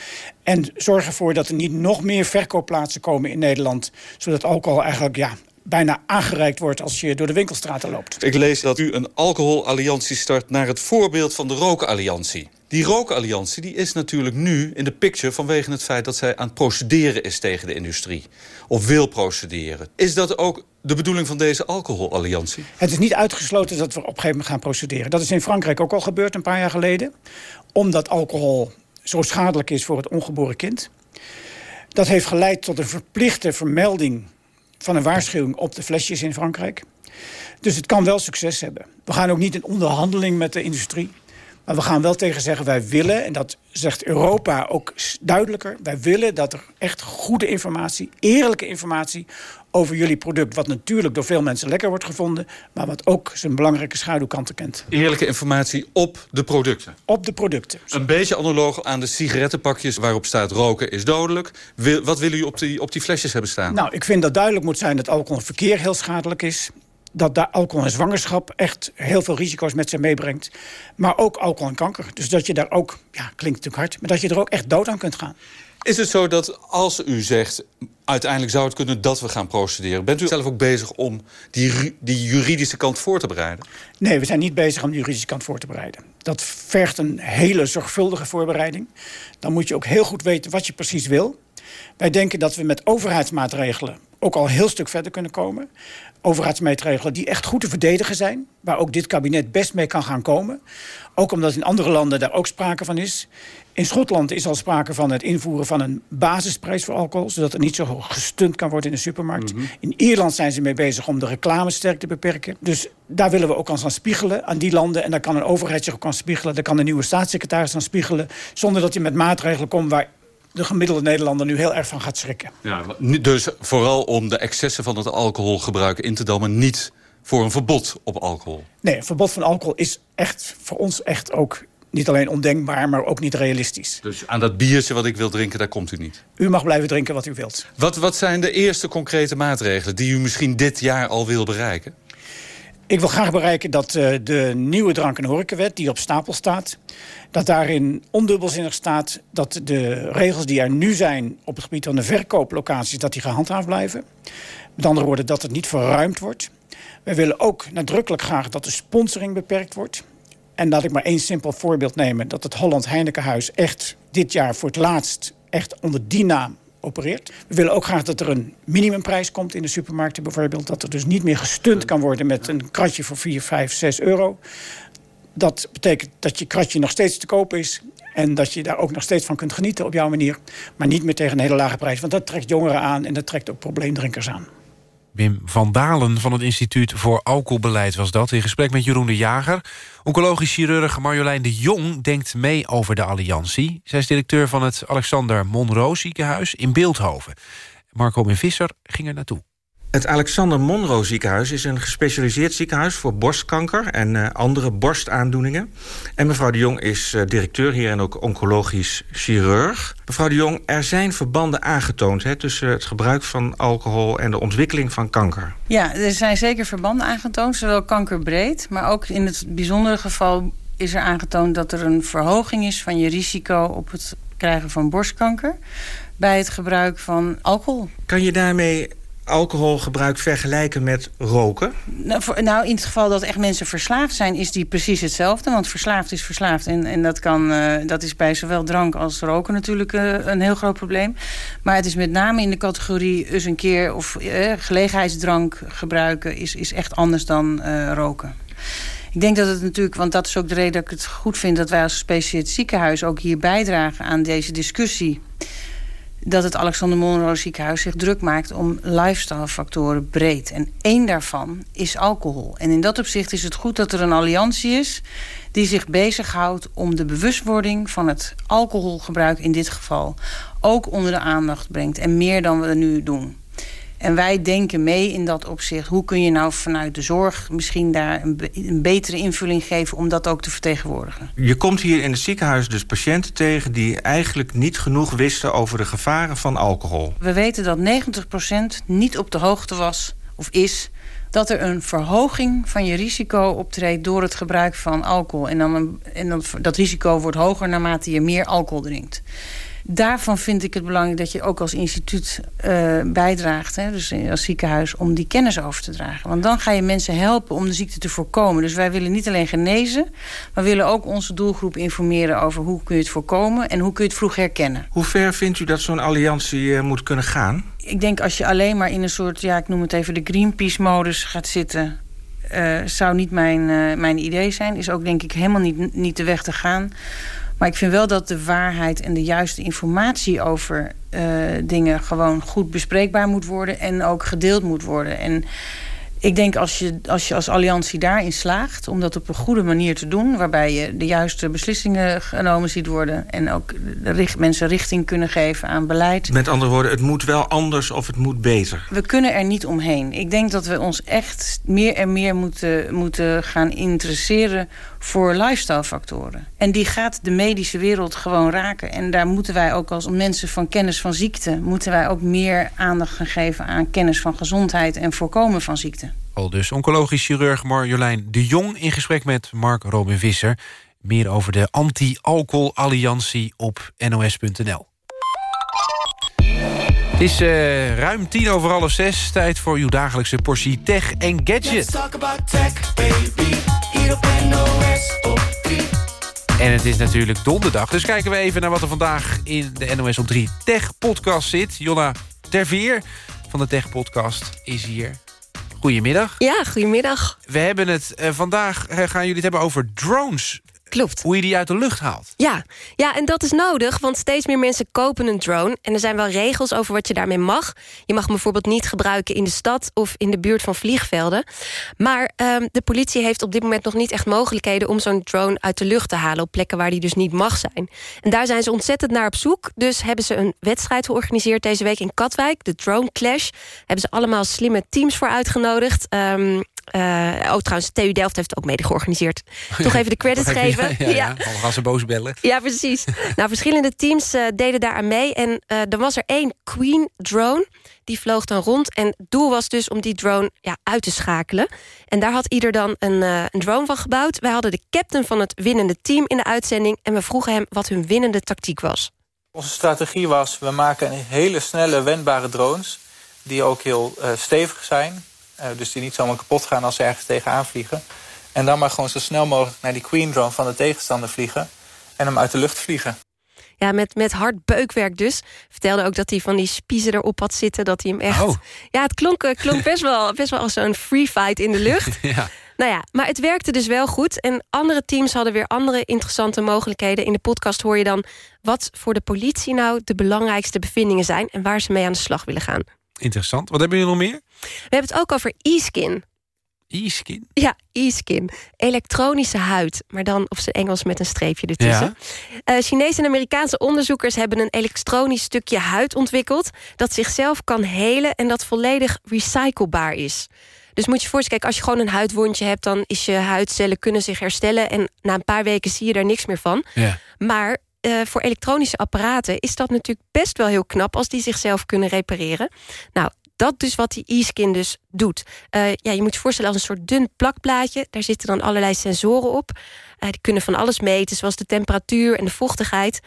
En zorg ervoor dat er niet nog meer verkoopplaatsen komen in Nederland. Zodat alcohol eigenlijk ja, bijna aangereikt wordt als je door de winkelstraten loopt. Ik lees dat u een alcoholalliantie start naar het voorbeeld van de rookalliantie. Die rookalliantie die is natuurlijk nu in de picture... vanwege het feit dat zij aan het procederen is tegen de industrie. Of wil procederen. Is dat ook de bedoeling van deze alcoholalliantie? Het is niet uitgesloten dat we op een gegeven moment gaan procederen. Dat is in Frankrijk ook al gebeurd een paar jaar geleden. Omdat alcohol zo schadelijk is voor het ongeboren kind. Dat heeft geleid tot een verplichte vermelding van een waarschuwing op de flesjes in Frankrijk. Dus het kan wel succes hebben. We gaan ook niet in onderhandeling met de industrie. Maar we gaan wel tegen zeggen, wij willen, en dat zegt Europa ook duidelijker... wij willen dat er echt goede informatie, eerlijke informatie... over jullie product, wat natuurlijk door veel mensen lekker wordt gevonden... maar wat ook zijn belangrijke schaduwkanten kent. Eerlijke informatie op de producten? Op de producten. Een beetje analoog aan de sigarettenpakjes waarop staat roken is dodelijk. Wat willen jullie op die, op die flesjes hebben staan? Nou, ik vind dat duidelijk moet zijn dat alcohol en verkeer heel schadelijk is dat daar alcohol en zwangerschap echt heel veel risico's met zich meebrengt. Maar ook alcohol en kanker. Dus dat je daar ook, ja, klinkt natuurlijk hard... maar dat je er ook echt dood aan kunt gaan. Is het zo dat als u zegt, uiteindelijk zou het kunnen dat we gaan procederen... bent u zelf ook bezig om die, die juridische kant voor te bereiden? Nee, we zijn niet bezig om de juridische kant voor te bereiden. Dat vergt een hele zorgvuldige voorbereiding. Dan moet je ook heel goed weten wat je precies wil. Wij denken dat we met overheidsmaatregelen ook al een heel stuk verder kunnen komen overheidsmaatregelen die echt goed te verdedigen zijn. Waar ook dit kabinet best mee kan gaan komen. Ook omdat in andere landen daar ook sprake van is. In Schotland is al sprake van het invoeren van een basisprijs voor alcohol... zodat er niet zo gestunt kan worden in de supermarkt. Mhm. In Ierland zijn ze mee bezig om de reclame sterk te beperken. Dus daar willen we ook aan spiegelen, aan die landen. En daar kan een overheid zich ook aan spiegelen. Daar kan een nieuwe staatssecretaris aan spiegelen. Zonder dat hij met maatregelen komt waar de gemiddelde Nederlander nu heel erg van gaat schrikken. Ja, dus vooral om de excessen van het alcoholgebruik in te dammen... niet voor een verbod op alcohol. Nee, een verbod van alcohol is echt voor ons echt ook niet alleen ondenkbaar, maar ook niet realistisch. Dus aan dat biertje wat ik wil drinken, daar komt u niet? U mag blijven drinken wat u wilt. Wat, wat zijn de eerste concrete maatregelen die u misschien dit jaar al wil bereiken? Ik wil graag bereiken dat uh, de nieuwe drank- en horecawet die op stapel staat... dat daarin ondubbelzinnig staat dat de regels die er nu zijn... op het gebied van de verkooplocaties, dat die gehandhaafd blijven. Met andere woorden, dat het niet verruimd wordt. Wij willen ook nadrukkelijk graag dat de sponsoring beperkt wordt. En laat ik maar één simpel voorbeeld nemen... dat het Holland Heinekenhuis echt dit jaar voor het laatst... echt onder die naam We willen ook graag dat er een minimumprijs komt in de supermarkten bijvoorbeeld. Dat er dus niet meer gestund kan worden met een kratje voor 4, 5, 6 euro. Dat betekent dat je kratje nog steeds te koop is... en dat je daar ook nog steeds van kunt genieten op jouw manier. Maar niet meer tegen een hele lage prijs. Want dat trekt jongeren aan en dat trekt ook probleemdrinkers aan. Wim van Dalen van het Instituut voor Alcoholbeleid was dat... in gesprek met Jeroen de Jager. Oncologisch chirurg Marjolein de Jong denkt mee over de alliantie. Zij is directeur van het Alexander Monroe ziekenhuis in Beeldhoven. Marco Visser ging er naartoe. Het Alexander Monroe ziekenhuis is een gespecialiseerd ziekenhuis... voor borstkanker en uh, andere borstaandoeningen. En mevrouw de Jong is uh, directeur hier en ook oncologisch chirurg. Mevrouw de Jong, er zijn verbanden aangetoond... Hè, tussen het gebruik van alcohol en de ontwikkeling van kanker. Ja, er zijn zeker verbanden aangetoond, zowel kankerbreed... maar ook in het bijzondere geval is er aangetoond... dat er een verhoging is van je risico op het krijgen van borstkanker... bij het gebruik van alcohol. Kan je daarmee alcoholgebruik vergelijken met roken? Nou, nou, in het geval dat echt mensen verslaafd zijn... is die precies hetzelfde. Want verslaafd is verslaafd. En, en dat, kan, uh, dat is bij zowel drank als roken natuurlijk uh, een heel groot probleem. Maar het is met name in de categorie... eens een keer of uh, gelegenheidsdrank gebruiken... Is, is echt anders dan roken. Ik denk dat het natuurlijk, want dat is ook de reden dat ik het goed vind... dat wij als gespecialiseerd ziekenhuis ook hier bijdragen aan deze discussie dat het Alexander Monroe ziekenhuis zich druk maakt om lifestyle-factoren breed. En één daarvan is alcohol. En in dat opzicht is het goed dat er een alliantie is die zich bezighoudt om de bewustwording van het alcoholgebruik in dit geval ook onder de aandacht brengt. En meer dan we nu doen. En wij denken mee in dat opzicht. Hoe kun je nou vanuit de zorg misschien daar een, een, betere invulling geven... om dat ook te vertegenwoordigen? Je komt hier in het ziekenhuis dus patiënten tegen... die eigenlijk niet genoeg wisten over de gevaren van alcohol. We weten dat 90% niet op de hoogte was of is dat er een verhoging van je risico optreedt door het gebruik van alcohol. En, dan een, en dat, dat risico wordt hoger naarmate je meer alcohol drinkt daarvan vind ik het belangrijk dat je ook als instituut uh, bijdraagt. Hè, dus als ziekenhuis, om die kennis over te dragen. Want dan ga je mensen helpen om de ziekte te voorkomen. Dus wij willen niet alleen genezen, maar willen ook onze doelgroep informeren over hoe kun je het voorkomen en hoe kun je het vroeg herkennen. Hoe ver vindt u dat zo'n alliantie uh, moet kunnen gaan? Ik denk als je alleen maar in een soort, ja, ik noem het even de Greenpeace-modus gaat zitten. Uh, zou niet mijn, mijn idee zijn. Is ook denk ik helemaal niet, niet de weg te gaan. Maar ik vind wel dat de waarheid en de juiste informatie over uh, dingen gewoon goed bespreekbaar moet worden en ook gedeeld moet worden. En ik denk als je, als je als alliantie daarin slaagt om dat op een goede manier te doen, waarbij je de juiste beslissingen genomen ziet worden en ook richt, mensen richting kunnen geven aan beleid. Met andere woorden, het moet wel anders of het moet beter. We kunnen er niet omheen. Ik denk dat we ons echt meer en meer moeten, moeten gaan interesseren voor lifestyle factoren. En die gaat de medische wereld gewoon raken. En daar moeten wij ook als mensen van kennis van ziekte... moeten wij ook meer aandacht gaan geven aan kennis van gezondheid... en voorkomen van ziekte. Al dus oncologisch chirurg Marjolein de Jong... in gesprek met Mark Robin Visser. Meer over de anti-alcohol-alliantie op nos.nl. Het is uh, ruim tien over half zes. Tijd voor uw dagelijkse portie tech en gadget. En het is natuurlijk donderdag, dus kijken we even naar wat er vandaag in de NOS op 3 Tech Podcast zit. Jonna Terveer van de Tech Podcast is hier. Goedemiddag. Ja, goedemiddag. We hebben het uh, vandaag, uh, gaan jullie het hebben over drones. Klopt. Hoe je die uit de lucht haalt. Ja. ja, en dat is nodig, want steeds meer mensen kopen een drone. En er zijn wel regels over wat je daarmee mag. Je mag hem bijvoorbeeld niet gebruiken in de stad... of in de buurt van vliegvelden. Maar um, de politie heeft op dit moment nog niet echt mogelijkheden... om zo'n drone uit de lucht te halen op plekken waar die dus niet mag zijn. En daar zijn ze ontzettend naar op zoek. Dus hebben ze een wedstrijd georganiseerd deze week in Katwijk. De Drone Clash. Hebben ze allemaal slimme teams voor uitgenodigd. Um, uh, oh, trouwens, TU Delft heeft het ook mede georganiseerd. Toch even de credits geven. Ja, ja, ja. gaan ze boos bellen. Ja, precies. nou, verschillende teams uh, deden daar aan mee. En uh, er was er één Queen drone. Die vloog dan rond. En het doel was dus om die drone ja, uit te schakelen. En daar had ieder dan een, een drone van gebouwd. Wij hadden de captain van het winnende team in de uitzending. En we vroegen hem wat hun winnende tactiek was. Onze strategie was, we maken hele snelle, wendbare drones... die ook heel stevig zijn dus die niet zomaar kapot gaan als ze ergens tegenaan vliegen. En dan maar gewoon zo snel mogelijk naar die Queen drone van de tegenstander vliegen. En hem uit de lucht vliegen. Ja, met, met hard beukwerk dus. Vertelde ook dat hij van die spiezen erop had zitten. Dat hij hem echt... Oh. Ja, het klonk, klonk best, wel, best wel als zo'n free fight in de lucht. ja. Nou ja, maar het werkte dus wel goed. En andere teams hadden weer andere interessante mogelijkheden. In de podcast hoor je dan wat voor de politie nou de belangrijkste bevindingen zijn... en waar ze mee aan de slag willen gaan. Interessant. Wat hebben jullie nog meer? We hebben het ook over e-skin. E-skin? Ja, e-skin. Elektronische huid, maar dan op zijn Engels met een streepje ertussen. Ja. Uh, Chinese en Amerikaanse onderzoekers hebben een elektronisch stukje huid ontwikkeld... dat zichzelf kan helen en dat volledig recyclebaar is. Dus moet je voorstellen, kijk, als je gewoon een huidwondje hebt... dan is je huidcellen kunnen zich herstellen... en na een paar weken zie je daar niks meer van. Ja. Maar uh, voor elektronische apparaten is dat natuurlijk best wel heel knap... als die zichzelf kunnen repareren. Nou, dat dus wat die e-skin dus doet. Uh, ja, je moet je voorstellen als een soort dun plakplaatje. Daar zitten dan allerlei sensoren op. Uh, die kunnen van alles meten, zoals de temperatuur en de vochtigheid.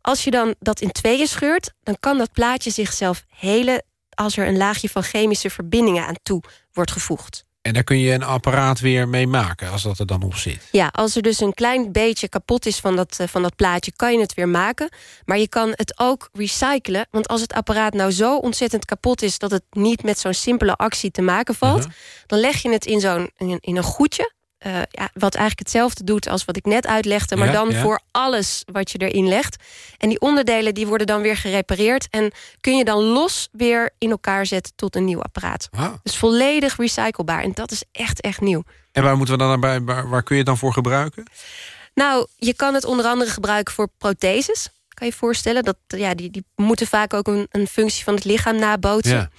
Als je dan dat in tweeën scheurt... dan kan dat plaatje zichzelf helen... als er een laagje van chemische verbindingen aan toe wordt gevoegd. En daar kun je een apparaat weer mee maken, als dat er dan op zit. Ja, als er dus een klein beetje kapot is van dat, van dat plaatje... kan je het weer maken, maar je kan het ook recyclen. Want als het apparaat nou zo ontzettend kapot is... dat het niet met zo'n simpele actie te maken valt... Uh -huh. dan leg je het in, zo'n in, in een goedje... Uh, ja, wat eigenlijk hetzelfde doet als wat ik net uitlegde... maar Ja, dan ja. voor alles wat je erin legt. En die onderdelen die worden dan weer gerepareerd... en kun je dan los weer in elkaar zetten tot een nieuw apparaat. Dus volledig recyclebaar. En dat is echt, echt nieuw. En waar, moeten we dan bij, waar, waar kun je het dan voor gebruiken? Nou, je kan het onder andere gebruiken voor protheses. Kan je je voorstellen? Dat, ja, die, die moeten vaak ook een, een functie van het lichaam nabootsen.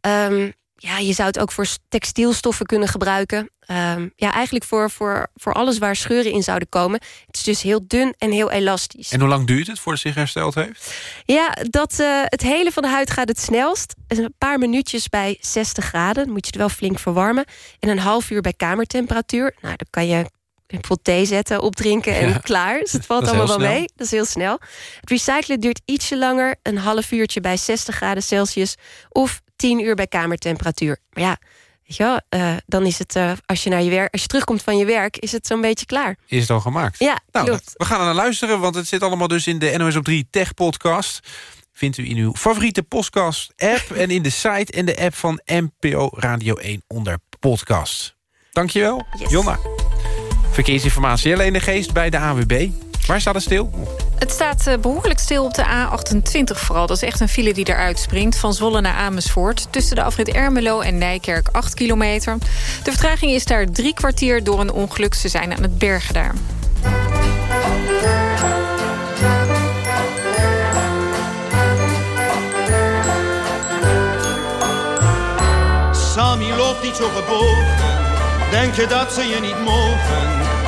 Ja. Ehm, ja, je zou het ook voor textielstoffen kunnen gebruiken. Ehm, ja, eigenlijk voor, voor, voor alles waar scheuren in zouden komen. Het is dus heel dun en heel elastisch. En hoe lang duurt het voordat het zich hersteld heeft? Ja, dat, uh, het hele van de huid gaat het snelst. Een paar minuutjes bij 60 graden. Dan moet je het wel flink verwarmen. En een half uur bij kamertemperatuur. Nou, dan kan je bijvoorbeeld thee zetten, opdrinken en Ja. klaar. Dus het valt allemaal wel mee. Dat is heel snel. Het recyclen duurt ietsje langer. Een half uurtje bij 60 graden Celsius. Of 10 uur bij kamertemperatuur. Maar ja, weet je wel, eh, dan is het, eh, als, je naar je werk, als je terugkomt van je werk... is het zo'n beetje klaar. Is het al gemaakt? Ja, Nou, klopt. we gaan er naar luisteren, want het zit allemaal dus in de NOS op 3 Tech Podcast. Vindt u in uw favoriete podcast-app en in de site en de app van NPO Radio 1 onder podcast. Dankjewel, Jonna. Verkeersinformatie, alleen de geest bij de AWB. Waar staat het stil? Het staat eh, behoorlijk stil op de A28 vooral. Dat is echt een file die eruit springt. Van Zwolle naar Amersfoort. Tussen de afrit Ermelo en Nijkerk 8 kilometer. De vertraging is daar drie kwartier door een ongeluk. Ze zijn aan het bergen daar. Sammy loopt niet zo gebogen. Denk je dat ze je niet mogen?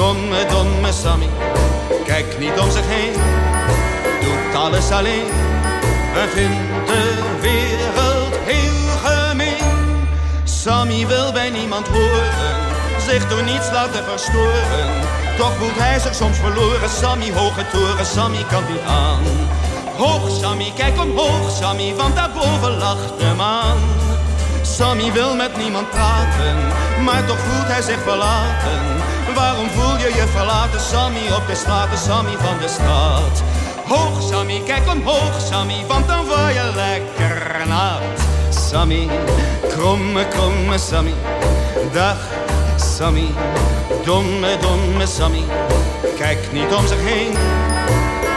domme, domme Sammy. Kijk niet om zich heen, doet alles alleen. En vindt de wereld heel gemeen. Sammy wil bij niemand horen, zich door niets laten verstoren. Toch voelt hij zich soms verloren, Sammy, hoge toren, Sammy kan niet aan. Hoog, Sammy, kijk omhoog, Sammy, want daarboven lacht de maan. Sammy wil met niemand praten, maar toch voelt hij zich verlaten. Waarom voel je je verlaten, Sammy, op de straat, de Sammy van de straat? Hoog, Sammy, kijk omhoog, Sammy, want dan word je lekker nat. Sammy, kromme, kromme Sammy, dag Sammy, domme, domme Sammy, kijkt niet om zich heen,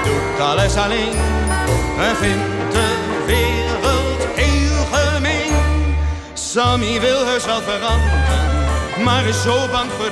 doet alles alleen en vindt de wereld heel gemeen. Sammy wil heus wel veranderen, maar is zo bang voor.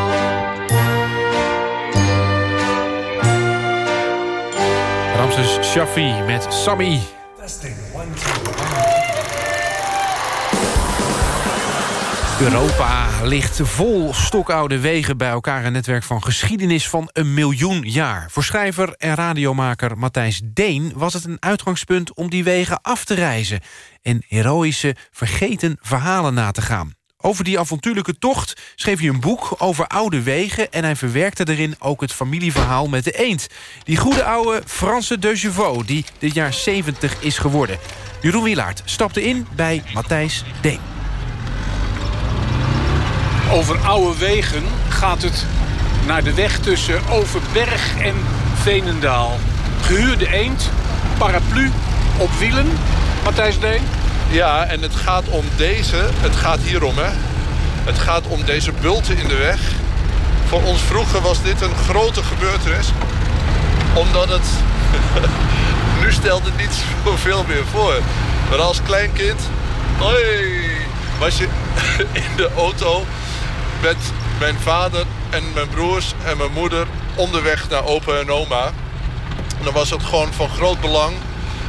Ramses Shaffi met Sammy. Europa ligt vol stokoude wegen bij elkaar... een netwerk van geschiedenis van een miljoen jaar. Voor schrijver en radiomaker Matthijs Deen was het een uitgangspunt... om die wegen af te reizen en heroïsche, vergeten verhalen na te gaan. Over die avontuurlijke tocht schreef hij een boek over oude wegen... en hij verwerkte erin ook het familieverhaal met de eend. Die goede oude Franse de die dit jaar 70 is geworden. Jeroen Wielaert stapte in bij Matthijs Deen. Over oude wegen gaat het naar de weg tussen Overberg en Veenendaal. Gehuurde eend, paraplu op wielen. Matthijs Deen? Ja, en het gaat om deze. Het gaat hierom, hè. Het gaat om deze bulten in de weg. Voor ons vroeger was dit een grote gebeurtenis. Omdat het... nu stelt het niet zoveel meer voor. Maar als kleinkind... Hoi, was je in de auto met mijn vader en mijn broers en mijn moeder onderweg naar opa en oma. Dan was het gewoon van groot belang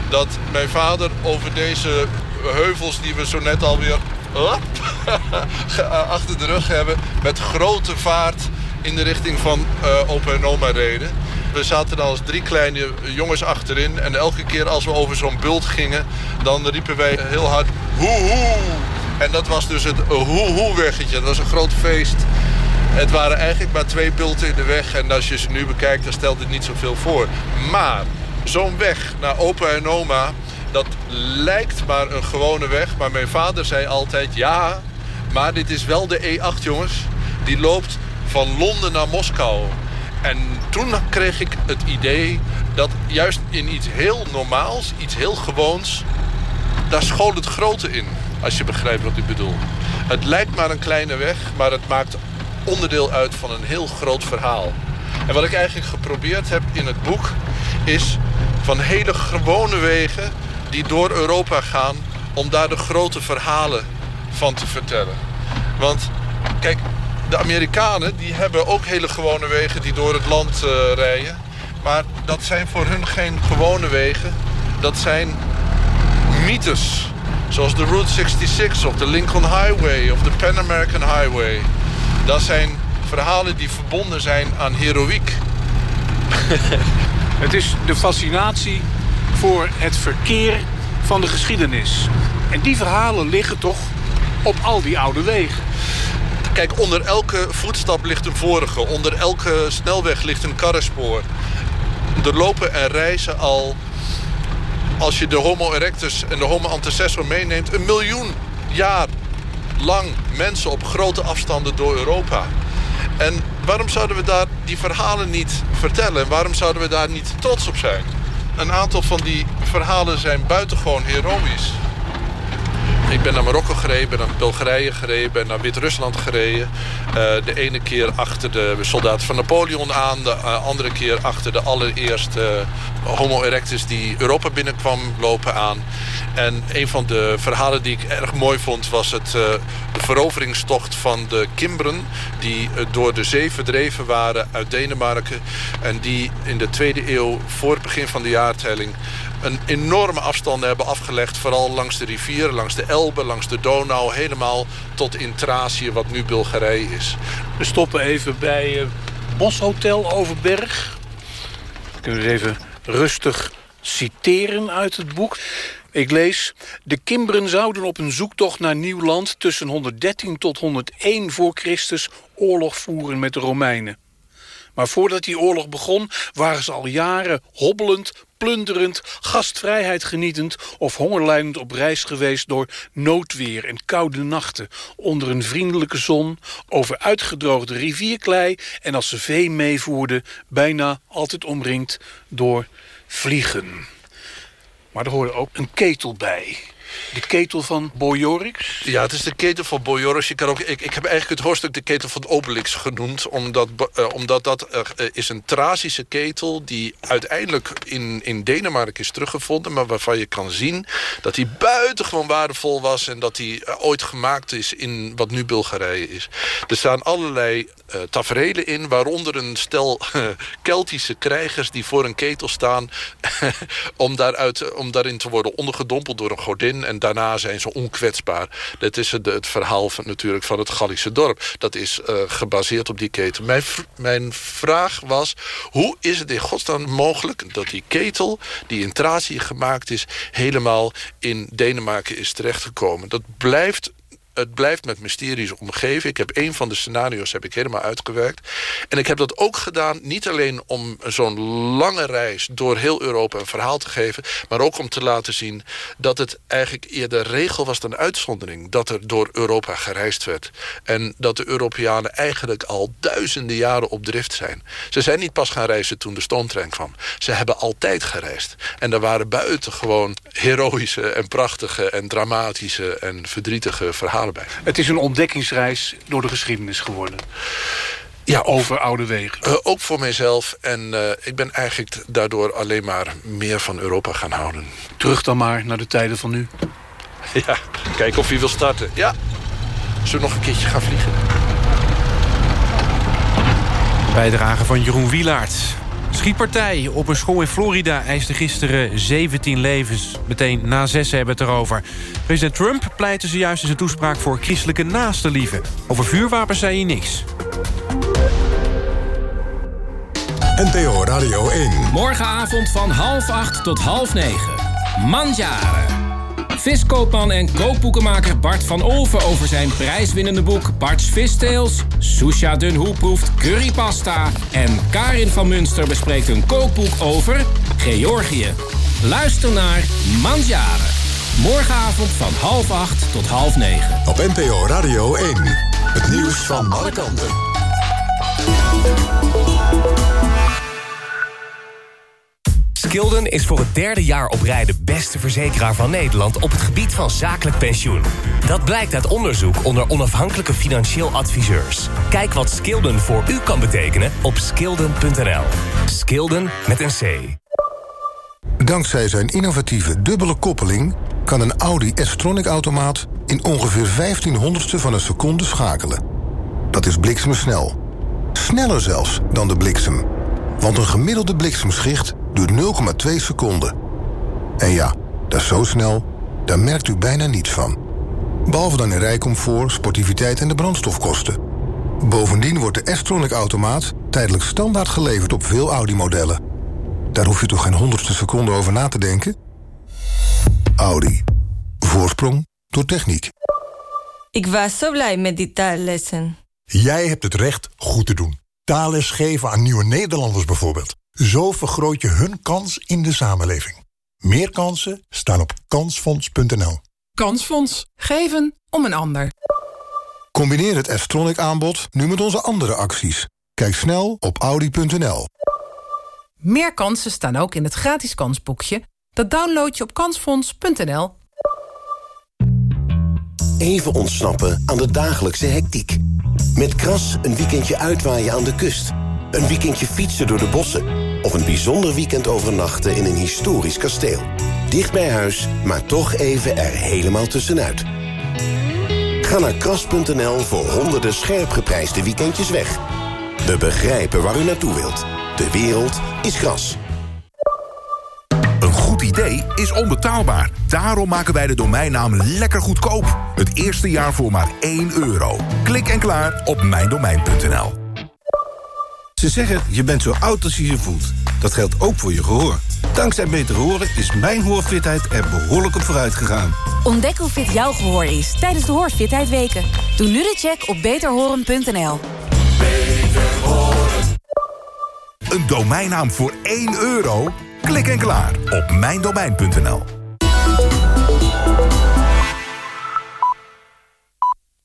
dat mijn vader over deze heuvels die we zo net alweer hop, achter de rug hebben... met grote vaart in de richting van uh, opa en oma reden. We zaten dan als drie kleine jongens achterin. En elke keer als we over zo'n bult gingen... dan riepen wij heel hard hoe hoe. En dat was dus het hoe-hoe-weggetje. Dat was een groot feest. Het waren eigenlijk maar twee bulten in de weg. En als je ze nu bekijkt, dan stelt het niet zoveel voor. Maar zo'n weg naar opa en oma... dat lijkt maar een gewone weg. Maar mijn vader zei altijd... ja, maar dit is wel de E8, jongens. Die loopt van Londen naar Moskou. En toen kreeg ik het idee dat juist in iets heel normaals, iets heel gewoons... daar school het grote in. Als je begrijpt wat ik bedoel. Het lijkt maar een kleine weg, maar het maakt onderdeel uit van een heel groot verhaal. En wat ik eigenlijk geprobeerd heb in het boek... is van hele gewone wegen die door Europa gaan... om daar de grote verhalen van te vertellen. Want kijk, de Amerikanen die hebben ook hele gewone wegen die door het land uh, rijden. Maar dat zijn voor hun geen gewone wegen. Dat zijn mythes. Zoals de Route 66 of de Lincoln Highway of de Pan American Highway. Dat zijn verhalen die verbonden zijn aan heroïek. het is de fascinatie voor het verkeer van de geschiedenis. En die verhalen liggen toch op al die oude wegen. Kijk, onder elke voetstap ligt een vorige. Onder elke snelweg ligt een karrespoor. Er lopen en reizen al als je de Homo erectus en de Homo antecessor meeneemt... een miljoen jaar lang mensen op grote afstanden door Europa. En waarom zouden we daar die verhalen niet vertellen? Waarom zouden we daar niet trots op zijn? Een aantal van die verhalen zijn buitengewoon heroïs. Ik ben naar Marokko gereden, naar Bulgarije gereden, ben naar Wit-Rusland gereden. Uh, de ene keer achter de soldaat van Napoleon aan, de uh, andere keer achter de allereerste uh, Homo erectus die Europa binnenkwam lopen aan. En een van de verhalen die ik erg mooi vond was het, de veroveringstocht van de Kimbren. Die door de zee verdreven waren uit Denemarken. En die in de tweede eeuw voor het begin van de jaartelling een enorme afstanden hebben afgelegd. Vooral langs de rivieren, langs de Elbe, langs de Donau. Helemaal tot in Thracië, wat nu Bulgarije is. We stoppen even bij uh, Boshotel Overberg. Kunnen we even rustig citeren uit het boek. Ik lees... De Kimbren zouden op een zoektocht naar nieuw land... tussen 113 tot 101 voor Christus oorlog voeren met de Romeinen. Maar voordat die oorlog begon, waren ze al jaren hobbelend, plunderend, gastvrijheid genietend of hongerlijdend op reis geweest door noodweer en koude nachten, onder een vriendelijke zon, over uitgedroogde rivierklei en als ze vee meevoerden, bijna altijd omringd door vliegen. Maar er hoorde ook een ketel bij. De ketel van Boyorix? Ja, het is de ketel van Boyorix. Ik, kan ook, ik, ik heb eigenlijk het hoofdstuk de ketel van Obelix genoemd. Omdat, uh, omdat dat uh, is een Tracische ketel... die uiteindelijk in, in Denemarken is teruggevonden... maar waarvan je kan zien dat hij buitengewoon waardevol was... en dat uh, ooit gemaakt is in wat nu Bulgarije is. Er staan allerlei uh, in... waaronder een stel Keltische krijgers die voor een ketel staan... om, daaruit, om daarin te worden ondergedompeld door een godin en daarna zijn ze onkwetsbaar. Dat is het, het verhaal van, natuurlijk van het Gallische dorp. Dat is uh, gebaseerd op die ketel. Mijn, mijn vraag was, hoe is het in godsnaam mogelijk... dat die ketel die in Thracië gemaakt is... helemaal in Denemarken is terechtgekomen? Dat blijft het blijft met mysteries omgeven. Ik heb een van de scenario's heb ik helemaal uitgewerkt. En ik heb dat ook gedaan, niet alleen om zo'n lange reis... door heel Europa een verhaal te geven... maar ook om te laten zien dat het eigenlijk eerder regel was dan uitzondering... dat er door Europa gereisd werd. En dat de Europeanen eigenlijk al duizenden jaren op drift zijn. Ze zijn niet pas gaan reizen toen de stoomtrein kwam. Ze hebben altijd gereisd. En er waren buitengewoon heroïsche en prachtige... en dramatische en verdrietige verhalen bij. Het is een ontdekkingsreis door de geschiedenis geworden. Ja, over oude wegen. Uh, ook voor mijzelf. En uh, ik ben eigenlijk daardoor alleen maar meer van Europa gaan houden. Terug dan maar naar de tijden van nu. Ja, kijken of hij wil starten. Ja, zullen we nog een keertje gaan vliegen? Bijdrage van Jeroen Wielaert. Schietpartij op een school in Florida eiste gisteren 17 levens. Meteen na zes hebben we het erover. President Trump pleitte zojuist in zijn toespraak voor christelijke naastenliefde. Over vuurwapens zei hij niks. NTO Radio 1. Morgenavond van half acht tot half negen. Mandjaren. Viskoopman en kookboekenmaker Bart van Olven over zijn prijswinnende boek Bart's Vistales. Susha Dunhoe proeft currypasta. En Karin van Munster bespreekt een kookboek over Georgië. Luister naar Mandjaren. Morgenavond van half acht tot half negen. Op NPO Radio 1. Het nieuws van alle kanten. Skilden is voor het derde jaar op rij de beste verzekeraar van Nederland op het gebied van zakelijk pensioen. Dat blijkt uit onderzoek onder onafhankelijke financieel adviseurs. Kijk wat Skilden voor u kan betekenen op skilden.nl. Skilden met een C. Dankzij zijn innovatieve dubbele koppeling kan een Audi S-tronic automaat in ongeveer 1500ste van een seconde schakelen. Dat is bliksemsnel. Sneller zelfs dan de bliksem. Want een gemiddelde bliksemschicht duurt 0,2 seconden. En ja, dat is zo snel, daar merkt u bijna niets van. Behalve dan in rijcomfort, sportiviteit en de brandstofkosten. Bovendien wordt de S-tronic automaat tijdelijk standaard geleverd op veel Audi-modellen. Daar hoef je toch geen honderdste seconde over na te denken? Audi. Voorsprong door techniek. Ik was zo blij met die taallessen. Jij hebt het recht goed te doen. Taalles geven aan nieuwe Nederlanders bijvoorbeeld. Zo vergroot je hun kans in de samenleving. Meer kansen staan op kansfonds.nl. Kansfonds. Geven om een ander. Combineer het S-tronic aanbod nu met onze andere acties. Kijk snel op audi.nl. Meer kansen staan ook in het gratis kansboekje. Dat download je op kansfonds.nl. Even ontsnappen aan de dagelijkse hectiek. Met Kras een weekendje uitwaaien aan de kust. Een weekendje fietsen door de bossen. Of een bijzonder weekend overnachten in een historisch kasteel. Dicht bij huis, maar toch even er helemaal tussenuit. Ga naar kras.nl voor honderden scherp geprijsde weekendjes weg. We begrijpen waar u naartoe wilt. De wereld is gras. Een goed idee is onbetaalbaar. Daarom maken wij de domeinnaam lekker goedkoop. Het eerste jaar voor maar 1 euro. Klik en klaar op mijndomein.nl. Ze zeggen, je bent zo oud als je je voelt. Dat geldt ook voor je gehoor. Dankzij Beter Horen is mijn hoorfitheid er behoorlijk op vooruit gegaan. Ontdek hoe fit jouw gehoor is tijdens de Hoorfitheid Weken. Doe nu de check op beterhoren.nl. Een domeinnaam voor 1 euro? Klik en klaar op mijndomein.nl.